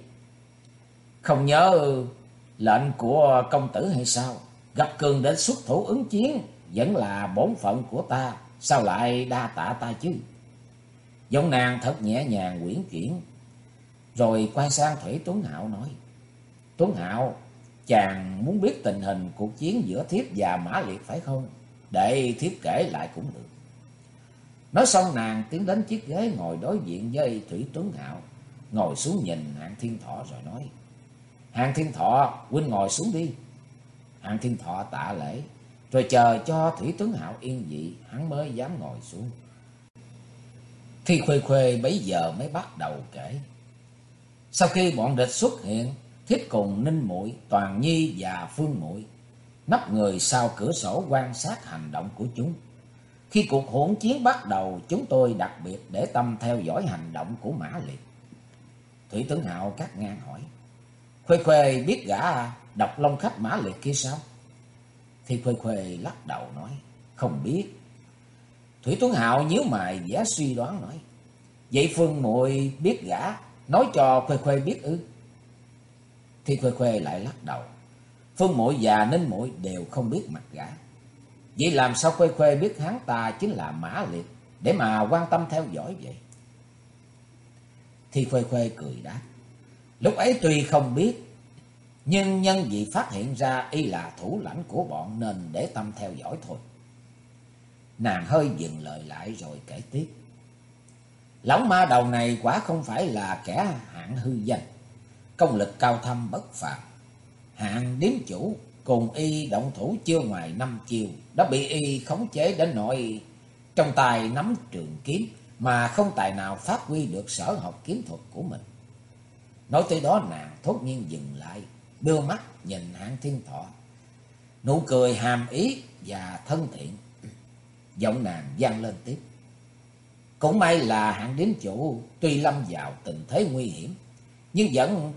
Không nhớ lệnh của công tử hay sao? Gặp cường đến xuất thủ ứng chiến vẫn là bổn phận của ta. Sao lại đa tạ ta chứ? Giọng nàng thật nhẹ nhàng quyển chuyển rồi quay sang Thủy Tuấn Hạo nói. Tuấn Hạo, chàng muốn biết tình hình cuộc chiến giữa thiếp và Mã Liệt phải không? Để thiếp kể lại cũng được. Nói xong nàng tiến đến chiếc ghế ngồi đối diện với Thủy Tuấn Hạo. Ngồi xuống nhìn Hạng Thiên Thọ rồi nói. Hạng Thiên Thọ, huynh ngồi xuống đi. Hạng Thiên Thọ tạ lễ. Rồi chờ cho Thủy tướng Hạo yên dị, hắn mới dám ngồi xuống. Thi Khuê Khuê bấy giờ mới bắt đầu kể. Sau khi bọn địch xuất hiện, Thiết cùng Ninh Muội, Toàn Nhi và Phương Muội nấp người sau cửa sổ quan sát hành động của chúng. Khi cuộc hỗn chiến bắt đầu, chúng tôi đặc biệt để tâm theo dõi hành động của Mã Liệt. Thủy tướng Hạo cắt ngang hỏi. Khuê Khuê biết gã độc long khách Mã Liệt kia sao? Thì Khuê Khuê lắc đầu nói. Không biết. Thủy Tuấn Hạo nhíu mày vẻ suy đoán nói. Vậy Phương muội biết gã Nói cho Khuê Khuê biết ư? Thì Khuê Khuê lại lắc đầu. Phương Muội và Ninh Muội đều không biết mặt gã. Vậy làm sao Khuê Khuê biết hắn ta chính là Mã Liệt để mà quan tâm theo dõi vậy? Thì Khuê Khuê cười đáp. Lúc ấy tuy không biết, nhưng nhân vì phát hiện ra y là thủ lãnh của bọn nên để tâm theo dõi thôi. Nàng hơi dừng lời lại rồi kể tiếp. Lão ma đầu này quả không phải là kẻ hạng hư danh. Công lực cao thâm bất phàm. Hạng điếm chủ cùng y động thủ chưa ngoài năm chiều. Đã bị y khống chế đến nội trong tay nắm trường kiếm. Mà không tài nào phát huy được sở học kiếm thuật của mình. Nói tới đó nàng thốt nhiên dừng lại. Đưa mắt nhìn hạng thiên thọ. Nụ cười hàm ý và thân thiện. Giọng nàng vang lên tiếp. Cũng may là hạng điếm chủ tuy lâm vào tình thế nguy hiểm, nhưng vẫn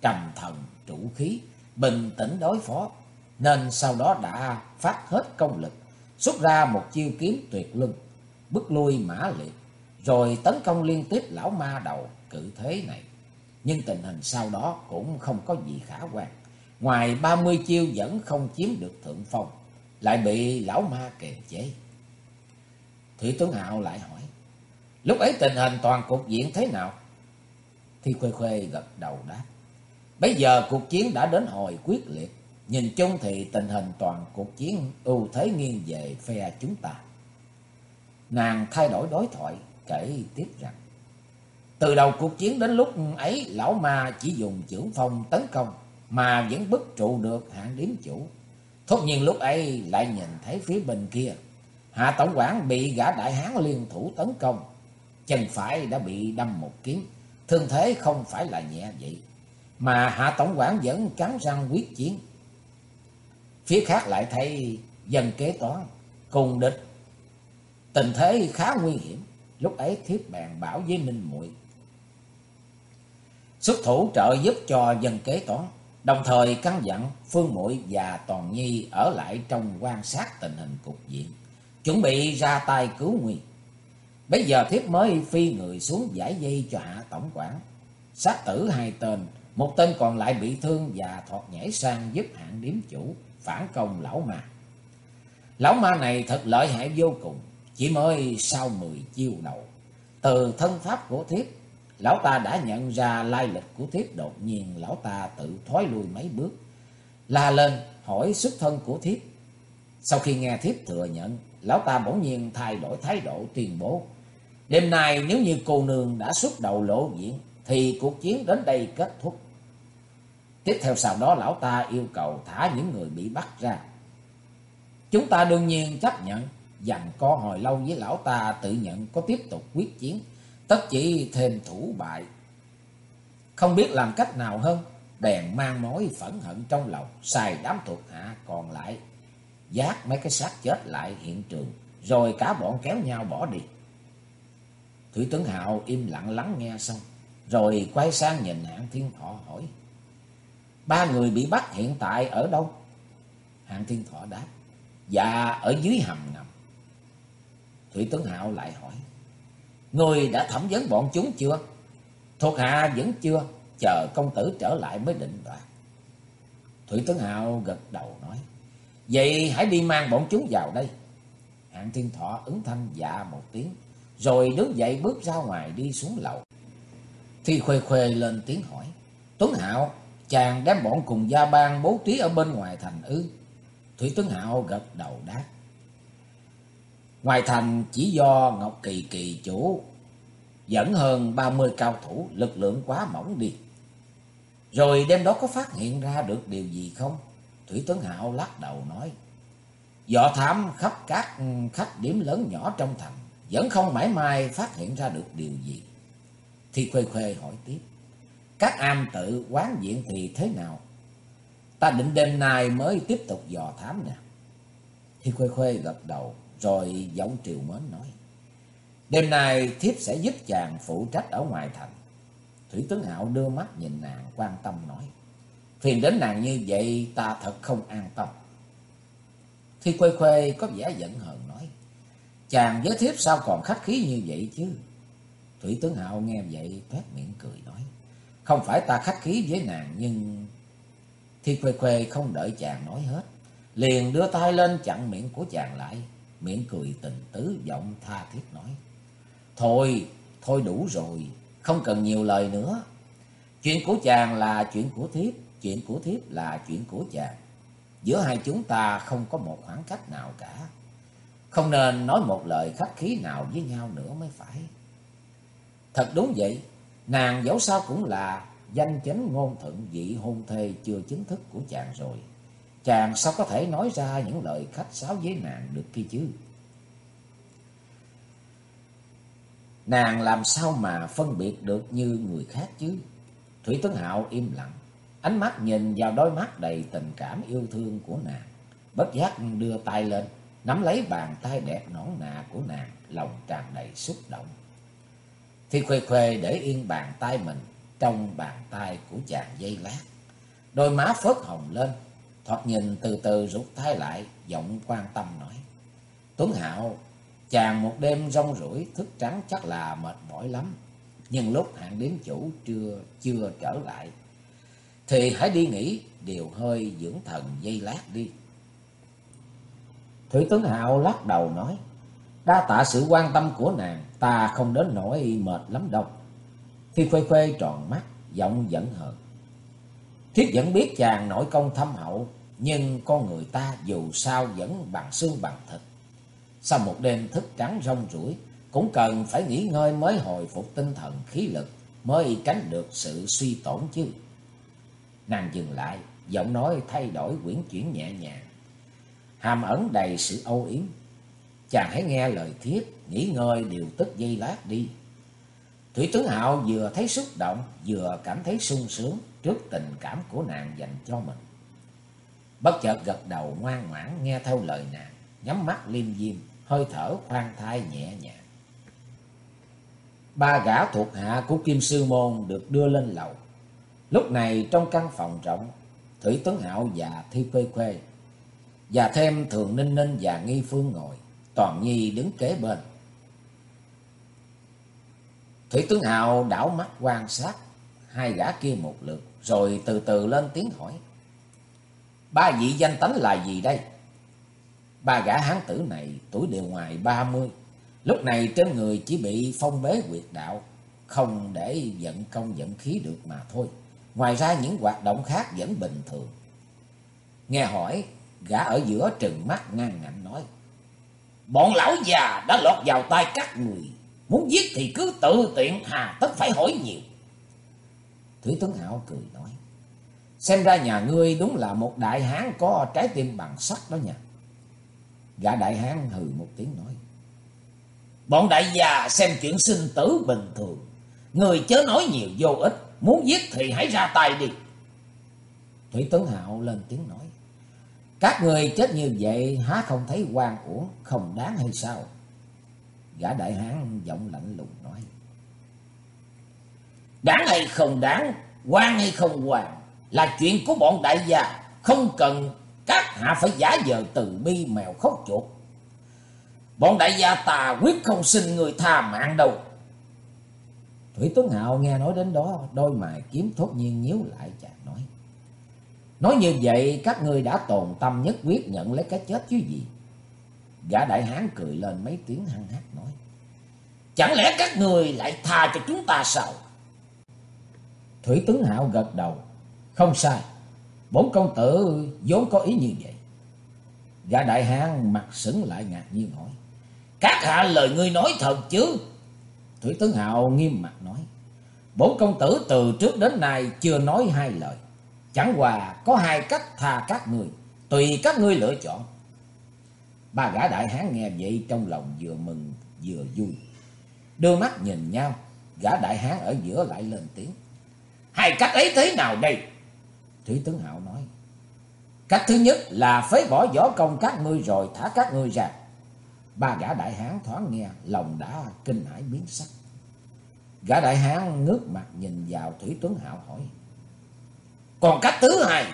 trầm thần trụ khí, bình tĩnh đối phó, nên sau đó đã phát hết công lực, xuất ra một chiêu kiếm tuyệt lưng, bức lui mã liệt, rồi tấn công liên tiếp lão ma đầu cự thế này. Nhưng tình hình sau đó cũng không có gì khả quan. Ngoài ba mươi chiêu vẫn không chiếm được thượng phong, lại bị lão ma kiềm chế. Thủy tướng Hạo lại hỏi. Lúc ấy tình hình toàn cục diện thế nào? Thi Khuê Khuê gật đầu đáp. Bây giờ cuộc chiến đã đến hồi quyết liệt. Nhìn chung thì tình hình toàn cuộc chiến ưu thế nghiêng về phe chúng ta. Nàng thay đổi đối thoại kể tiếp rằng. Từ đầu cuộc chiến đến lúc ấy, lão ma chỉ dùng trưởng phong tấn công, mà vẫn bức trụ được hạng điếm chủ. Thốt nhiên lúc ấy lại nhìn thấy phía bên kia, Hạ Tổng quản bị gã đại hán liên thủ tấn công, chân phải đã bị đâm một kiếm, thương thế không phải là nhẹ vậy, mà Hạ Tổng quản vẫn cắn răng quyết chiến. Phía khác lại thấy dân kế toán cùng địch, tình thế khá nguy hiểm, lúc ấy thiết bàn bảo với Minh muội xuất thủ trợ giúp cho dân kế toán, đồng thời căn dặn Phương Muội và Toàn Nhi ở lại trong quan sát tình hình cục diện, chuẩn bị ra tay cứu nguy. Bây giờ thiếp mới phi người xuống giải dây cho hạ tổng quản, sát tử hai tên, một tên còn lại bị thương và thọt nhảy sang giúp hạng điếm chủ phản công lão ma. Lão ma này thật lợi hại vô cùng, chỉ mới sau mười chiêu đầu. Từ thân pháp của thiếp Lão ta đã nhận ra lai lịch của thiếp đột nhiên lão ta tự thoái lui mấy bước. La lên hỏi xuất thân của thiếp. Sau khi nghe thiếp thừa nhận, lão ta bỗng nhiên thay đổi thái độ tuyên bố. Đêm nay nếu như cô nương đã xuất đầu lộ diện, thì cuộc chiến đến đây kết thúc. Tiếp theo sau đó lão ta yêu cầu thả những người bị bắt ra. Chúng ta đương nhiên chấp nhận, dành co hồi lâu với lão ta tự nhận có tiếp tục quyết chiến tất chỉ thêm thủ bại. Không biết làm cách nào hơn, bèn mang mối phẫn hận trong lòng, xài đám thuộc hạ còn lại, giác mấy cái xác chết lại hiện trường, rồi cả bọn kéo nhau bỏ đi. Thủy tướng Hạo im lặng lắng nghe xong, rồi quay sang nhìn hạng thiên thọ hỏi. Ba người bị bắt hiện tại ở đâu? Hạng thiên thọ đáp. Dạ ở dưới hầm ngầm. Thủy tướng Hạo lại hỏi. Người đã thẩm vấn bọn chúng chưa? Thuộc hạ vẫn chưa, chờ công tử trở lại mới định đoạt. Thủy Tấn Hạo gật đầu nói, Vậy hãy đi mang bọn chúng vào đây. Hạng Thiên Thọ ứng thanh dạ một tiếng, rồi đứng dậy bước ra ngoài đi xuống lầu. Thi Khuê Khuê lên tiếng hỏi, Tuấn Hạo, chàng đem bọn cùng gia bang bố trí ở bên ngoài thành ư? Thủy Tuấn Hạo gật đầu đáp. Ngoài thành chỉ do Ngọc Kỳ kỳ chủ dẫn hơn 30 cao thủ, lực lượng quá mỏng đi. Rồi đêm đó có phát hiện ra được điều gì không? Thủy Tuấn Hạo lắc đầu nói. Dọ thám khắp các khách điểm lớn nhỏ trong thành, vẫn không mãi mai phát hiện ra được điều gì. Thì Khuê Khuê hỏi tiếp. Các am tự quán diện thì thế nào? Ta định đêm nay mới tiếp tục dò thám nè. Thì Khuê Khuê gật đầu, rồi giọng triều mến nói. Đêm nay thiếp sẽ giúp chàng phụ trách ở ngoài thành. Thủy tướng Hạo đưa mắt nhìn nàng, quan tâm nói. Phiền đến nàng như vậy ta thật không an tâm. Thi Khuê Khuê có vẻ giận hờn nói. Chàng với thiếp sao còn khách khí như vậy chứ? Thủy tướng Hạo nghe vậy toét miệng cười nói. Không phải ta khách khí với nàng nhưng... Thi Khuê Khuê không đợi chàng nói hết. Liền đưa tay lên chặn miệng của chàng lại miệng cười tình tứ giọng tha thiết nói. Thôi, thôi đủ rồi, không cần nhiều lời nữa. Chuyện của chàng là chuyện của thiếp, chuyện của thiếp là chuyện của chàng. Giữa hai chúng ta không có một khoảng cách nào cả. Không nên nói một lời khách khí nào với nhau nữa mới phải. Thật đúng vậy, nàng dẫu sao cũng là danh chánh ngôn thuận vị hôn thê chưa chính thức của chàng rồi. Chàng sao có thể nói ra những lời khách sáo với nàng được kia chứ? Nàng làm sao mà phân biệt được như người khác chứ? Thủy Tuấn Hạo im lặng, ánh mắt nhìn vào đôi mắt đầy tình cảm yêu thương của nàng. Bất giác đưa tay lên, nắm lấy bàn tay đẹp nõn nà của nàng, lòng tràn đầy xúc động. Thì khuê khuê để yên bàn tay mình trong bàn tay của chàng dây lát. Đôi má phớt hồng lên, Thoạt nhìn từ từ rút thái lại, giọng quan tâm nói. Tuấn Hạo, chàng một đêm rong rủi, thức trắng chắc là mệt mỏi lắm. Nhưng lúc hạng điếm chủ chưa chưa trở lại, thì hãy đi nghỉ, điều hơi dưỡng thần dây lát đi. Thủy Tuấn Hạo lắc đầu nói, đa tạ sự quan tâm của nàng, ta không đến nỗi mệt lắm đâu. Khi khuê khuê tròn mắt, giọng giận hờn. Thiếp vẫn biết chàng nội công thâm hậu, nhưng con người ta dù sao vẫn bằng xương bằng thịt. Sau một đêm thức trắng rong rủi, cũng cần phải nghỉ ngơi mới hồi phục tinh thần khí lực, mới tránh được sự suy tổn chứ. Nàng dừng lại, giọng nói thay đổi quyển chuyển nhẹ nhàng. Hàm ẩn đầy sự âu yếm. Chàng hãy nghe lời thiếp, nghỉ ngơi điều tức giây lát đi. Thủy tướng Hạo vừa thấy xúc động, vừa cảm thấy sung sướng trước tình cảm của nàng dành cho mình. Bất chợt gật đầu ngoan ngoãn nghe theo lời nàng, nhắm mắt liêm diêm, hơi thở khoan thai nhẹ nhàng. Ba gã thuộc hạ của Kim Sư Môn được đưa lên lầu. Lúc này trong căn phòng rộng, Thủy Tuấn Hạo và Thi Quê Quê, và thêm Thường Ninh Ninh và Nghi Phương ngồi, Toàn Nhi đứng kế bên. Thủy Tuấn Hạo đảo mắt quan sát hai gã kia một lượt, rồi từ từ lên tiếng hỏi. Ba vị danh tánh là gì đây? Ba gã hán tử này tuổi đều ngoài ba mươi Lúc này trên người chỉ bị phong bế quyệt đạo, không để vận công vận khí được mà thôi. Ngoài ra những hoạt động khác vẫn bình thường. Nghe hỏi, gã ở giữa trừng mắt ngang ngạnh nói. Bọn lão già đã lọt vào tay các người. Muốn giết thì cứ tự tiện hà tất phải hỏi nhiều. Thủy Tuấn Hạo cười nói. Xem ra nhà ngươi đúng là một đại hán có trái tim bằng sắt đó nha. Gã đại hán hừ một tiếng nói. Bọn đại gia xem chuyện sinh tử bình thường. Người chớ nói nhiều vô ích. Muốn giết thì hãy ra tay đi. Thủy Tuấn Hạo lên tiếng nói. Các người chết như vậy há không thấy quan uổng, không đáng hay sao? Gã đại hán giọng lạnh lùng nói. Đáng hay không đáng, quan hay không quan là chuyện của bọn đại gia, không cần các hạ phải giả vờ từ bi mèo khóc chuột. Bọn đại gia tà quyết không xin người tha mạng đâu. Thủy Tuấn Hạo nghe nói đến đó, đôi mày kiếm thốt nhiên nhíu lại chàng nói. Nói như vậy các ngươi đã tồn tâm nhất quyết nhận lấy cái chết chứ gì. Gã đại hán cười lên mấy tiếng hăng hát nói. Chẳng lẽ các người lại tha cho chúng ta sao? Thủy tướng Hạo gật đầu. Không sai. Bốn công tử vốn có ý như vậy. Gã đại hán mặt sững lại ngạc nhiên hỏi. Các hạ lời ngươi nói thật chứ? Thủy Tướng Hạo nghiêm mặt nói. Bốn công tử từ trước đến nay chưa nói hai lời. Chẳng qua có hai cách tha các người. Tùy các ngươi lựa chọn. Ba gã đại hán nghe vậy trong lòng vừa mừng vừa vui. Đưa mắt nhìn nhau. Gã đại hán ở giữa lại lên tiếng. Hai cách ấy thế nào đây? Thủy Tướng Hạo nói. Cách thứ nhất là phế bỏ võ công các ngươi rồi thả các ngươi ra. Ba gã đại hán thoáng nghe, lòng đã kinh hãi biến sắc. Gã đại hán ngước mặt nhìn vào Thủy Tuấn Hạo hỏi. Còn cách thứ hai?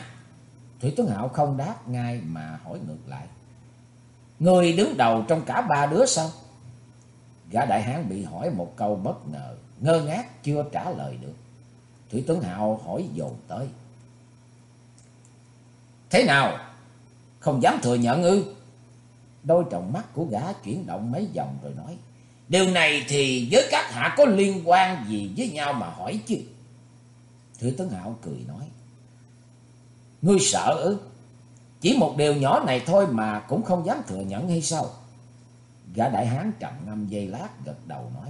Thủy Tuấn Hạo không đáp ngay mà hỏi ngược lại. Người đứng đầu trong cả ba đứa sao? Gã đại hán bị hỏi một câu bất ngờ, ngơ ngác chưa trả lời được. Thủy Tuấn Hạo hỏi dồn tới. Thế nào? Không dám thừa nhận ư? Đôi trọng mắt của gã chuyển động mấy vòng rồi nói. Điều này thì với các hạ có liên quan gì với nhau mà hỏi chứ? Thủy tướng Hạo cười nói. Ngươi sợ ư? Chỉ một điều nhỏ này thôi mà cũng không dám thừa nhận hay sao? Gã đại hán trầm ngâm giây lát gật đầu nói.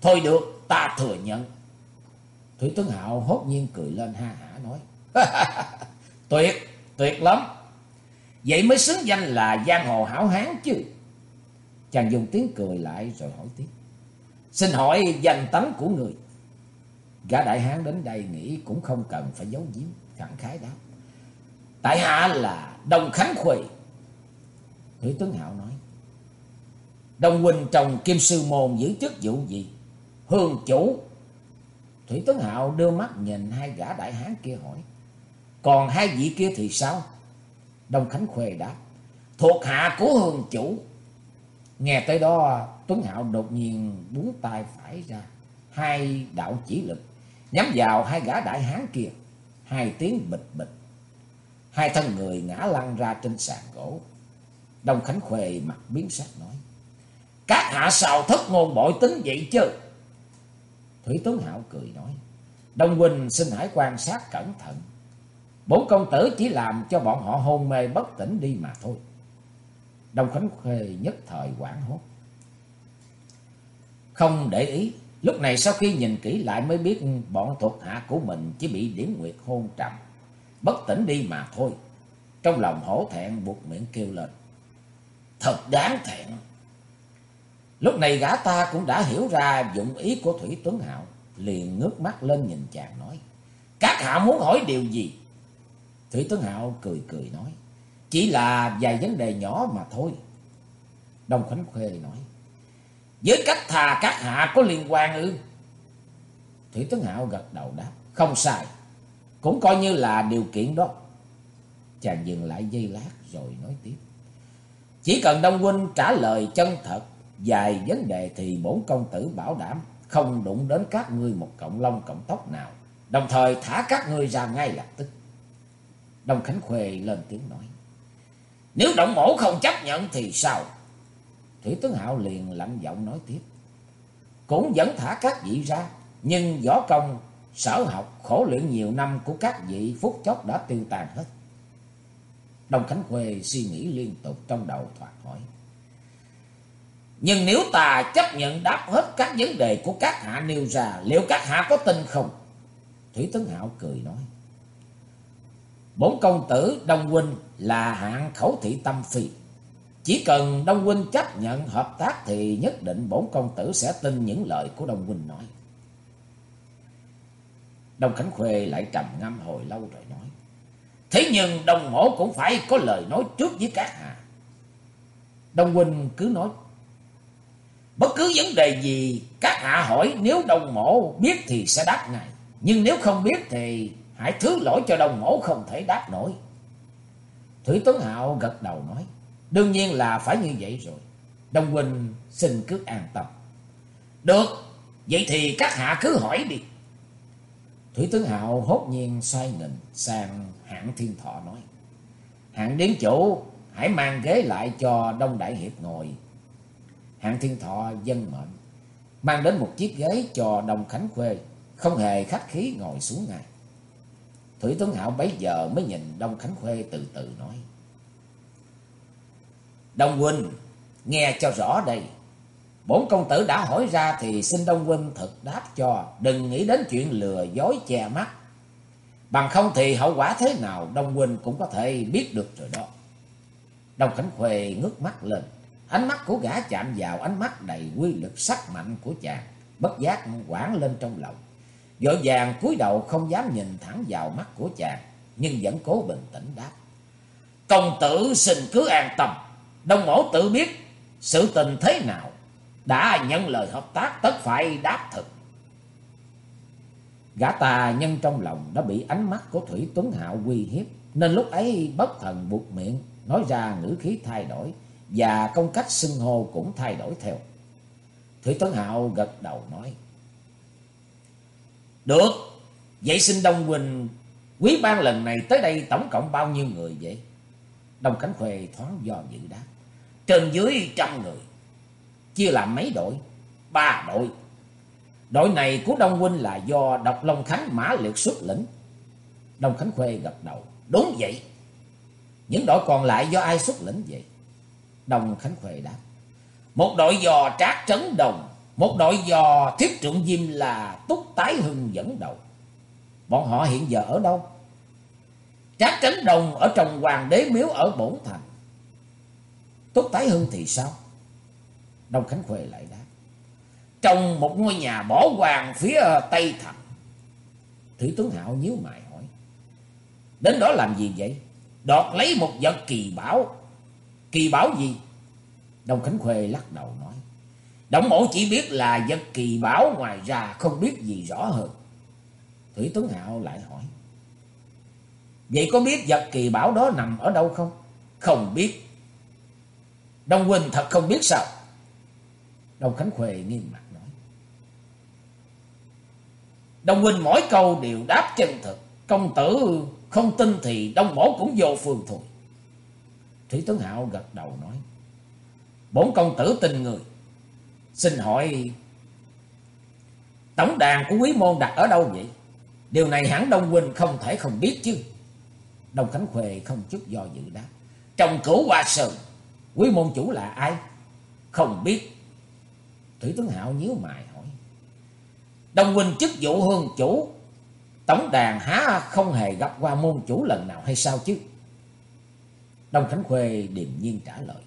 Thôi được, ta thừa nhận. Thủy Tướng Hạo hốt nhiên cười lên ha hả nói. [laughs] tuyệt, tuyệt lắm. Vậy mới xứng danh là giang hồ hảo hán chứ. Chàng dùng tiếng cười lại rồi hỏi tiếp. Xin hỏi danh tánh của người. Gã đại hán đến đây nghĩ cũng không cần phải giấu giếm, khẳng khái đáp. Tại hạ là Đông Khánh Khuê. Thủy Tuấn Hạo nói. Đông Huynh trồng Kim Sư Môn giữ chức vụ gì? Hương chủ. Thủy Tuấn Hạo đưa mắt nhìn hai gã đại hán kia hỏi. Còn hai vị kia thì sao? Đông Khánh Khuê đáp. Thuộc hạ của hương chủ. Nghe tới đó, Tuấn Hạo đột nhiên búng tay phải ra. Hai đạo chỉ lực. Nhắm vào hai gã đại hán kia. Hai tiếng bịch bịch. Hai thân người ngã lăn ra trên sàn gỗ. Đông Khánh Khuê mặt biến sắc nói. Các hạ sao thất ngôn bội tính vậy chứ? Thủy tướng Hạo cười nói. Đông Huynh xin hãy quan sát cẩn thận. Bốn công tử chỉ làm cho bọn họ hôn mê bất tỉnh đi mà thôi. Đông Khánh Khuê nhất thời quảng hốt. Không để ý, lúc này sau khi nhìn kỹ lại mới biết bọn thuộc hạ của mình chỉ bị Điển Nguyệt hôn trầm. Bất tỉnh đi mà thôi. Trong lòng hổ thẹn buộc miệng kêu lên. Thật đáng thẹn. Lúc này gã ta cũng đã hiểu ra dụng ý của Thủy Tuấn Hạo. Liền ngước mắt lên nhìn chàng nói. Các hạ muốn hỏi điều gì? Thủy Tuấn Hạo cười cười nói. Chỉ là vài vấn đề nhỏ mà thôi. Đông Khánh Khuê nói. Với cách thà các hạ có liên quan ư? Thủy Tuấn Hạo gật đầu đáp. Không sai. Cũng coi như là điều kiện đó. Chàng dừng lại giây lát rồi nói tiếp. Chỉ cần Đông Huynh trả lời chân thật dài vấn đề thì bổn công tử bảo đảm không đụng đến các ngươi một cộng lông cộng tóc nào. Đồng thời thả các ngươi ra ngay lập tức. Đông Khánh Khuê lên tiếng nói. Nếu động mổ không chấp nhận thì sao? Thủy Tướng Hạo liền lạnh giọng nói tiếp. Cũng vẫn thả các vị ra. Nhưng võ công, sở học, khổ luyện nhiều năm của các vị phút chốc đã tiêu tàn hết. Đông Khánh Khuê suy nghĩ liên tục trong đầu thoạt hỏi. Nhưng nếu ta chấp nhận đáp hết các vấn đề của các hạ nêu ra, liệu các hạ có tin không? Thủy Tấn Hạo cười nói. Bốn công tử Đông Huynh là hạng khẩu thị tâm phi. Chỉ cần Đông Huynh chấp nhận hợp tác thì nhất định bốn công tử sẽ tin những lời của Đông Huynh nói. Đông Khánh Khuê lại trầm ngâm hồi lâu rồi nói. Thế nhưng Đông Mổ cũng phải có lời nói trước với các hạ. Đông Huynh cứ nói. Bất cứ vấn đề gì các hạ hỏi nếu đồng Mổ biết thì sẽ đáp ngay. Nhưng nếu không biết thì hãy thứ lỗi cho đồng Mổ không thể đáp nổi. Thủy Tuấn Hạo gật đầu nói. Đương nhiên là phải như vậy rồi. Đông Huynh xin cứ an tâm. Được, vậy thì các hạ cứ hỏi đi. Thủy Tướng Hạo hốt nhiên xoay nghịch sang hạng thiên thọ nói. Hạng điếm chủ hãy mang ghế lại cho Đông Đại Hiệp ngồi. Hạng thiên thọ dân mệnh. Mang đến một chiếc ghế cho Đông Khánh Khuê. Không hề khách khí ngồi xuống ngay. Thủy Tướng Hạo bấy giờ mới nhìn Đông Khánh Khuê từ từ nói. Đông Huynh, nghe cho rõ đây. Bốn công tử đã hỏi ra thì xin Đông Huynh thực đáp cho. Đừng nghĩ đến chuyện lừa dối che mắt. Bằng không thì hậu quả thế nào Đông Huynh cũng có thể biết được rồi đó. Đông Khánh Khuê ngước mắt lên. Ánh mắt của gã chạm vào ánh mắt đầy quy lực sắc mạnh của chàng. Bất giác quảng lên trong lòng. Vội vàng cúi đầu không dám nhìn thẳng vào mắt của chàng. Nhưng vẫn cố bình tĩnh đáp. Công tử xin cứ an tâm. Đông mổ tự biết sự tình thế nào. Đã nhận lời hợp tác tất phải đáp thực. Gã ta nhân trong lòng đã bị ánh mắt của Thủy Tuấn Hạo uy hiếp. Nên lúc ấy bất thần buộc miệng, nói ra ngữ khí thay đổi. Và công cách xưng hô cũng thay đổi theo. Thủy Tuấn Hạo gật đầu nói. Được, vậy xin Đông Quỳnh quý ban lần này tới đây tổng cộng bao nhiêu người vậy? Đông Cánh Khuê thoáng do dự đáp. Trên dưới trăm người. Chia làm mấy đội? Ba đội. Đội này của Đông Huynh là do Độc Long Khánh Mã Liệt xuất lĩnh. Đông Khánh Khuê gật đầu. Đúng vậy. Những đội còn lại do ai xuất lĩnh vậy? Đông Khánh Huệ đáp. Một đội dò Trác Trấn Đồng. Một đội dò Thiết Trượng Diêm là Túc Tái Hưng dẫn đầu. Bọn họ hiện giờ ở đâu? Trác Trấn Đồng ở trong Hoàng đế miếu ở Bổn Thành. Túc Tái Hưng thì sao? Đông Khánh Huệ lại đáp. Trong một ngôi nhà bỏ hoàng phía Tây Thành. Thủy tướng Hạo nhíu mày hỏi. Đến đó làm gì vậy? Đọt lấy một vật kỳ bảo. Kỳ bảo gì? Đông Khánh Khuê lắc đầu nói. Động mộ chỉ biết là vật kỳ bảo ngoài ra không biết gì rõ hơn. Thủy tướng Hạo lại hỏi. Vậy có biết vật kỳ bảo đó nằm ở đâu không? Không biết. Đông Huynh thật không biết sao? Đông Khánh Khuê nghiêm mặt nói. Đông Huynh mỗi câu đều đáp chân thực. Công tử không tin thì Đông Mổ cũng vô phương thôi. Thủy Tướng Hạo gật đầu nói. Bốn công tử tình người. Xin hỏi tổng đàn của quý môn đặt ở đâu vậy? Điều này hẳn Đông Huynh không thể không biết chứ. Đông Khánh Khuê không chút do dự đáp. Trong cửu hoa sơn, quý môn chủ là ai? Không biết. Thủy Tướng Hạo nhíu mày hỏi. Đông huynh chức vụ hương chủ. Tổng đàn há không hề gặp qua môn chủ lần nào hay sao chứ? Đông Khánh Khuê điềm nhiên trả lời.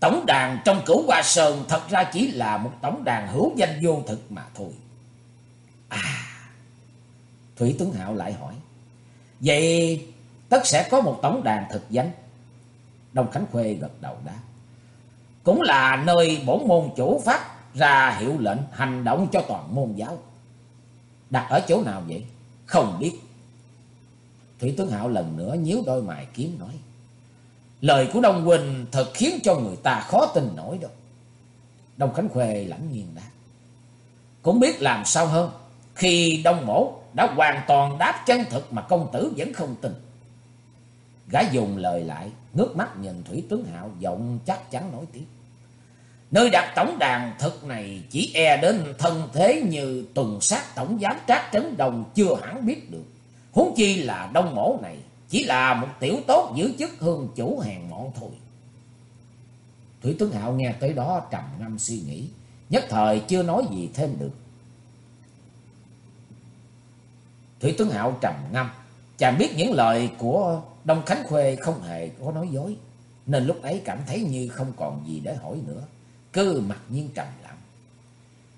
Tổng đàn trong cửu hoa sơn thật ra chỉ là một tổng đàn hữu danh vô thực mà thôi. À, Thủy Tướng Hạo lại hỏi. Vậy tất sẽ có một tổng đàn thực danh. Đông Khánh Khuê gật đầu đáp. Cũng là nơi bổn môn chủ phát ra hiệu lệnh hành động cho toàn môn giáo. Đặt ở chỗ nào vậy? Không biết. Thủy Tướng Hạo lần nữa nhíu đôi mày kiếm nói. Lời của Đông Quỳnh thật khiến cho người ta khó tin nổi đâu. Đông Khánh Khuê lãnh nhiên đáp. Cũng biết làm sao hơn. Khi Đông Mổ đã hoàn toàn đáp chân thực mà công tử vẫn không tin. Gã dùng lời lại, ngước mắt nhìn Thủy Tướng Hạo giọng chắc chắn nói tiếp. Nơi đặt tổng đàn thực này chỉ e đến thân thế như tuần sát tổng giám trác trấn đồng chưa hẳn biết được. Huống chi là đông mổ này chỉ là một tiểu tốt giữ chức hương chủ hèn mọn thôi. Thủy tướng Hạo nghe tới đó trầm ngâm suy nghĩ, nhất thời chưa nói gì thêm được. Thủy tướng Hạo trầm ngâm, chàng biết những lời của Đông Khánh Khuê không hề có nói dối, nên lúc ấy cảm thấy như không còn gì để hỏi nữa, cứ mặc nhiên trầm lặng.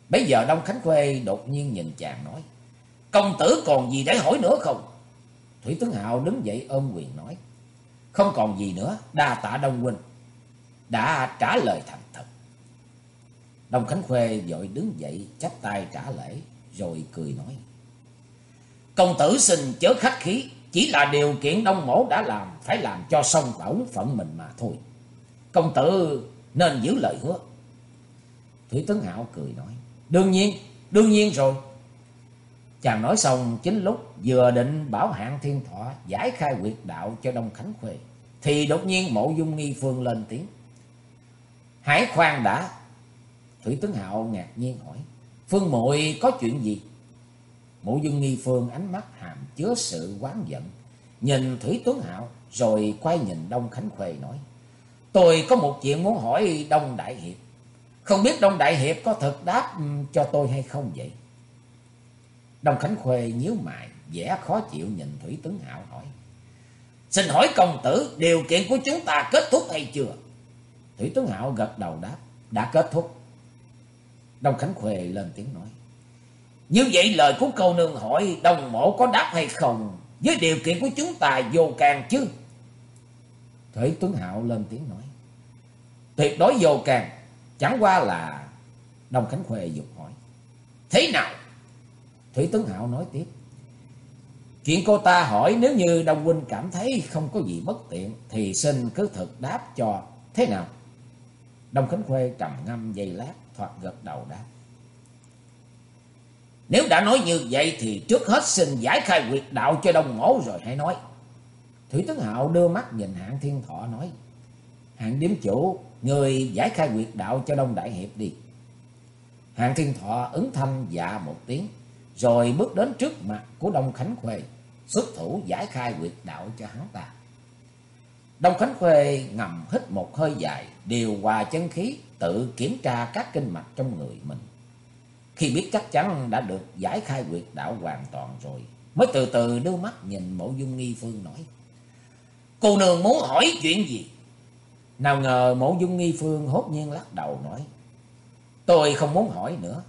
Bây giờ Đông Khánh Khuê đột nhiên nhìn chàng nói, công tử còn gì để hỏi nữa không? Thủy Tướng Hạo đứng dậy ôm quyền nói. Không còn gì nữa, đa tạ Đông Huynh. Đã trả lời thành thật. Đông Khánh Khuê vội đứng dậy chắp tay trả lễ rồi cười nói. Công tử xin chớ khách khí, chỉ là điều kiện Đông Mổ đã làm, phải làm cho xong bổn phận mình mà thôi. Công tử nên giữ lời hứa. Thủy Tướng Hạo cười nói. Đương nhiên, đương nhiên rồi. Chàng nói xong, chính lúc vừa định bảo hạng thiên thọ giải khai quyệt đạo cho Đông Khánh Khuê. Thì đột nhiên mộ dung nghi phương lên tiếng. Hải khoan đã. Thủy tướng hạo ngạc nhiên hỏi. Phương muội có chuyện gì? Mộ dung nghi phương ánh mắt hàm chứa sự quán giận. Nhìn Thủy tướng hạo rồi quay nhìn Đông Khánh Khuê nói. Tôi có một chuyện muốn hỏi Đông Đại Hiệp. Không biết Đông Đại Hiệp có thật đáp cho tôi hay không vậy? Đông Khánh Khuê nhíu mày, vẻ khó chịu nhìn Thủy Tướng Hạo hỏi. Xin hỏi công tử, điều kiện của chúng ta kết thúc hay chưa? Thủy Tướng Hạo gật đầu đáp, đã kết thúc. Đông Khánh Khuê lên tiếng nói. Như vậy lời của câu nương hỏi đồng mộ có đáp hay không? Với điều kiện của chúng ta vô càng chứ? Thủy Tuấn Hạo lên tiếng nói. Tuyệt đối vô càng, chẳng qua là... Đông Khánh Khuê dục hỏi. Thế nào? Thủy Tướng Hạo nói tiếp. Chuyện cô ta hỏi nếu như Đông Huynh cảm thấy không có gì bất tiện thì xin cứ thực đáp cho thế nào. Đông Khánh Khuê trầm ngâm giây lát thoạt gật đầu đáp. Nếu đã nói như vậy thì trước hết xin giải khai quyệt đạo cho Đông Mổ rồi hãy nói. Thủy Tướng Hạo đưa mắt nhìn hạng thiên thọ nói. Hạng điếm chủ, người giải khai quyệt đạo cho Đông Đại Hiệp đi. Hạng thiên thọ ứng thanh dạ một tiếng rồi bước đến trước mặt của Đông Khánh Khuê, xuất thủ giải khai quyệt đạo cho hắn ta. Đông Khánh Khuê ngầm hít một hơi dài, điều hòa chân khí, tự kiểm tra các kinh mạch trong người mình. Khi biết chắc chắn đã được giải khai quyệt đạo hoàn toàn rồi, mới từ từ đưa mắt nhìn mộ dung nghi phương nói. Cô nương muốn hỏi chuyện gì? Nào ngờ mộ dung nghi phương hốt nhiên lắc đầu nói. Tôi không muốn hỏi nữa.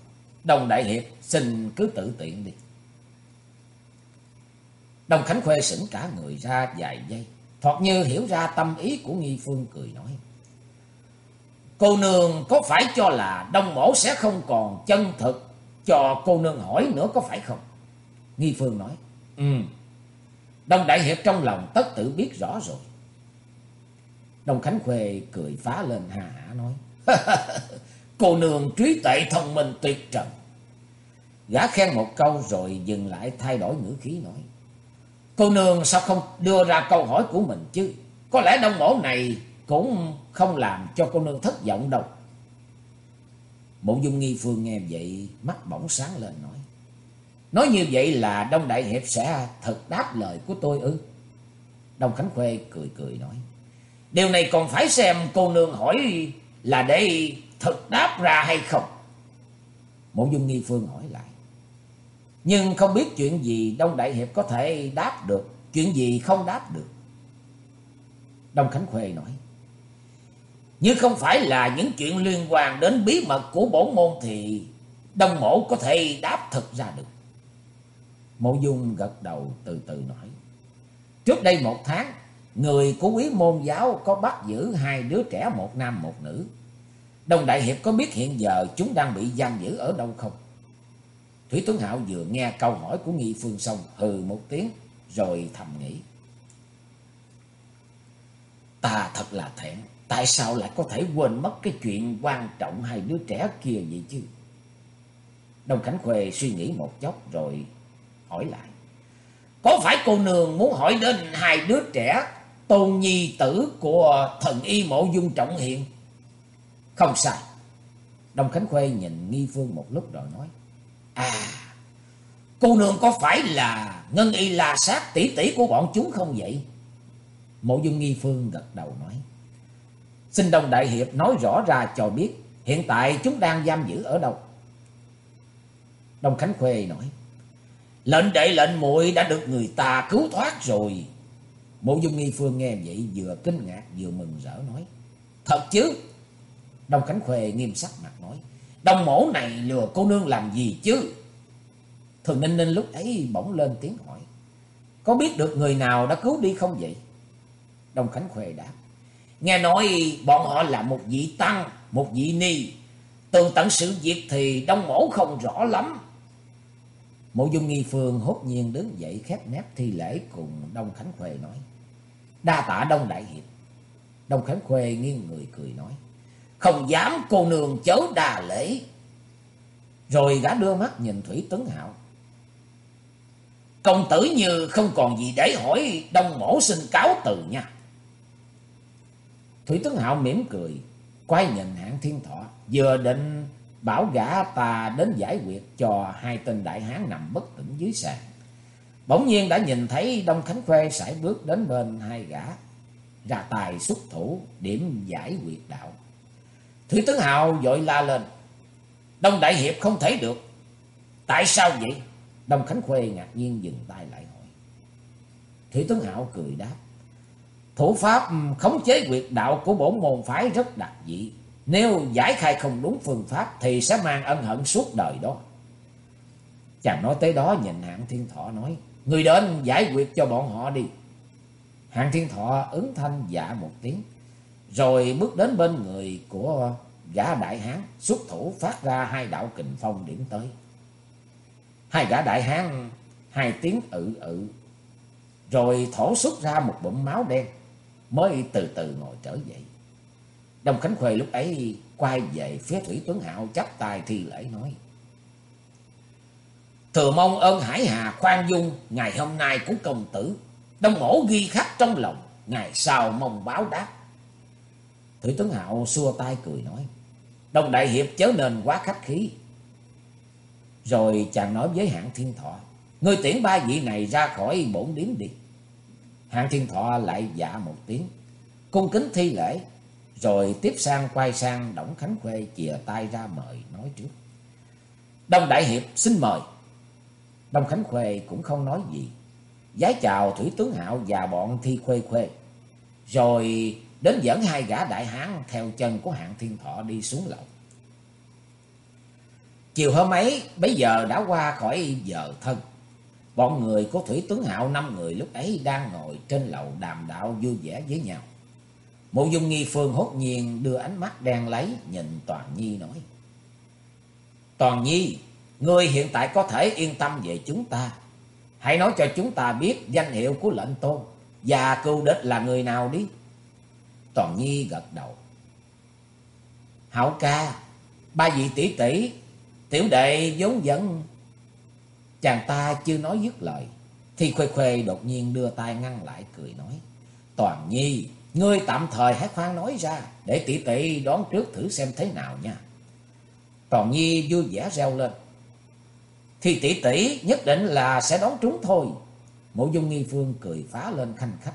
Đồng Đại Hiệp xin cứ tự tiện đi. Đồng Khánh Khuê sững cả người ra vài giây. Thoạt như hiểu ra tâm ý của Nghi Phương cười nói. Cô nương có phải cho là đông mổ sẽ không còn chân thực cho cô nương hỏi nữa có phải không? Nghi Phương nói. Ừ. Đông Đại Hiệp trong lòng tất tự biết rõ rồi. Đông Khánh Khuê cười phá lên hà hả nói. [laughs] Cô nương trí tệ thông minh tuyệt trần. Gã khen một câu rồi dừng lại thay đổi ngữ khí nói. Cô nương sao không đưa ra câu hỏi của mình chứ? Có lẽ đông mổ này cũng không làm cho cô nương thất vọng đâu. Mộ dung nghi phương nghe vậy, mắt bỗng sáng lên nói. Nói như vậy là Đông Đại Hiệp sẽ thật đáp lời của tôi ư? Đông Khánh Khuê cười cười nói. Điều này còn phải xem cô nương hỏi là để thực đáp ra hay không? Mộ dung nghi phương hỏi lại. Nhưng không biết chuyện gì Đông Đại Hiệp có thể đáp được, chuyện gì không đáp được. Đông Khánh Khuê nói. Như không phải là những chuyện liên quan đến bí mật của bổn môn thì Đông Mổ có thể đáp thật ra được. Mộ Dung gật đầu từ từ nói. Trước đây một tháng, người của quý môn giáo có bắt giữ hai đứa trẻ một nam một nữ. Đồng Đại Hiệp có biết hiện giờ chúng đang bị giam giữ ở đâu không? Thủy Tuấn Hạo vừa nghe câu hỏi của Nghị Phương xong hừ một tiếng rồi thầm nghĩ. Ta thật là thẹn, tại sao lại có thể quên mất cái chuyện quan trọng hai đứa trẻ kia vậy chứ? Đông Khánh Khuê suy nghĩ một chốc rồi hỏi lại. Có phải cô nương muốn hỏi đến hai đứa trẻ tôn nhi tử của thần y mộ dung trọng hiện? Không sai. Đông Khánh Khuê nhìn Nghi Phương một lúc rồi nói. À, cô nương có phải là ngân y la sát tỷ tỷ của bọn chúng không vậy? Mộ dung Nghi Phương gật đầu nói. Xin Đông Đại Hiệp nói rõ ra cho biết hiện tại chúng đang giam giữ ở đâu. Đông Khánh Khuê nói. Lệnh đệ lệnh muội đã được người ta cứu thoát rồi. Mộ dung nghi phương nghe vậy vừa kinh ngạc vừa mừng rỡ nói. Thật chứ? Đông Khánh Khuê nghiêm sắc mặt nói. Đông mổ này lừa cô nương làm gì chứ? Thường Ninh Ninh lúc ấy bỗng lên tiếng hỏi. Có biết được người nào đã cứu đi không vậy? Đông Khánh Khuê đáp. Nghe nói bọn họ là một vị tăng, một vị ni. Từ tận sự việc thì Đông mổ không rõ lắm. Mộ dung nghi phương hốt nhiên đứng dậy khép nép thi lễ cùng Đông Khánh Khuê nói. Đa tạ Đông Đại Hiệp. Đông Khánh Khuê nghiêng người cười nói. Không dám cô nương chớ đà lễ. Rồi gã đưa mắt nhìn Thủy Tấn Hạo. Công tử như không còn gì để hỏi Đông Mổ xin cáo từ nha. Thủy Tấn Hạo mỉm cười. Quay nhìn hạng thiên thọ. Vừa định bảo gã ta đến giải quyết cho hai tên đại hán nằm bất tỉnh dưới sàn. Bỗng nhiên đã nhìn thấy Đông Khánh Khuê sải bước đến bên hai gã, ra tài xuất thủ điểm giải quyết đạo. Thủy Tướng Hào vội la lên, Đông Đại Hiệp không thể được. Tại sao vậy? Đông Khánh Khuê ngạc nhiên dừng tay lại hỏi. Thủy Tướng Hạo cười đáp, Thủ pháp khống chế quyệt đạo của bổn môn phái rất đặc dị. Nếu giải khai không đúng phương pháp thì sẽ mang ân hận suốt đời đó. Chàng nói tới đó nhìn hạng thiên thọ nói. Người đến giải quyết cho bọn họ đi. Hạng thiên thọ ứng thanh dạ một tiếng. Rồi bước đến bên người của gã đại hán. Xuất thủ phát ra hai đạo kình phong điểm tới. Hai gã đại hán hai tiếng ự ự. Rồi thổ xuất ra một bụng máu đen. Mới từ từ ngồi trở dậy. Đông Khánh Khuê lúc ấy quay về phía Thủy Tuấn Hạo chắp tay thi lễ nói. Thừa mong ơn Hải Hà khoan dung ngày hôm nay của công tử. Đông mổ ghi khắc trong lòng, ngày sau mong báo đáp. Thủy Tuấn Hạo xua tay cười nói. Đông Đại Hiệp chớ nên quá khách khí. Rồi chàng nói với hạng thiên thọ. Ngươi tiễn ba vị này ra khỏi bổn điếm đi. Hạng thiên thọ lại dạ một tiếng. Cung kính thi lễ, rồi tiếp sang quay sang Đổng Khánh Khuê chìa tay ra mời nói trước. Đông Đại Hiệp xin mời. Đông Khánh Khuê cũng không nói gì. Giái chào Thủy Tướng Hạo và bọn Thi Khuê Khuê. Rồi đến dẫn hai gã đại hán theo chân của hạng thiên thọ đi xuống lầu. Chiều hôm ấy, bây giờ đã qua khỏi giờ thân. Bọn người của Thủy Tướng Hạo năm người lúc ấy đang ngồi trên lầu đàm đạo vui vẻ với nhau. Mộ dung nghi phương hốt nhiên đưa ánh mắt đen lấy nhìn Toàn Nhi nói. Toàn Nhi, ngươi hiện tại có thể yên tâm về chúng ta. Hãy nói cho chúng ta biết danh hiệu của lệnh tôn và cưu địch là người nào đi. Toàn Nhi gật đầu. Hảo ca, ba vị tỷ tỷ, tiểu đệ vốn dẫn. Chàng ta chưa nói dứt lời, thì khuê khuê đột nhiên đưa tay ngăn lại cười nói. Toàn Nhi, Ngươi tạm thời hãy khoan nói ra, để tỷ tỷ đón trước thử xem thế nào nha. Toàn Nhi vui vẻ reo lên. Thì tỷ tỷ nhất định là sẽ đón trúng thôi. Mộ dung nghi phương cười phá lên khanh khách.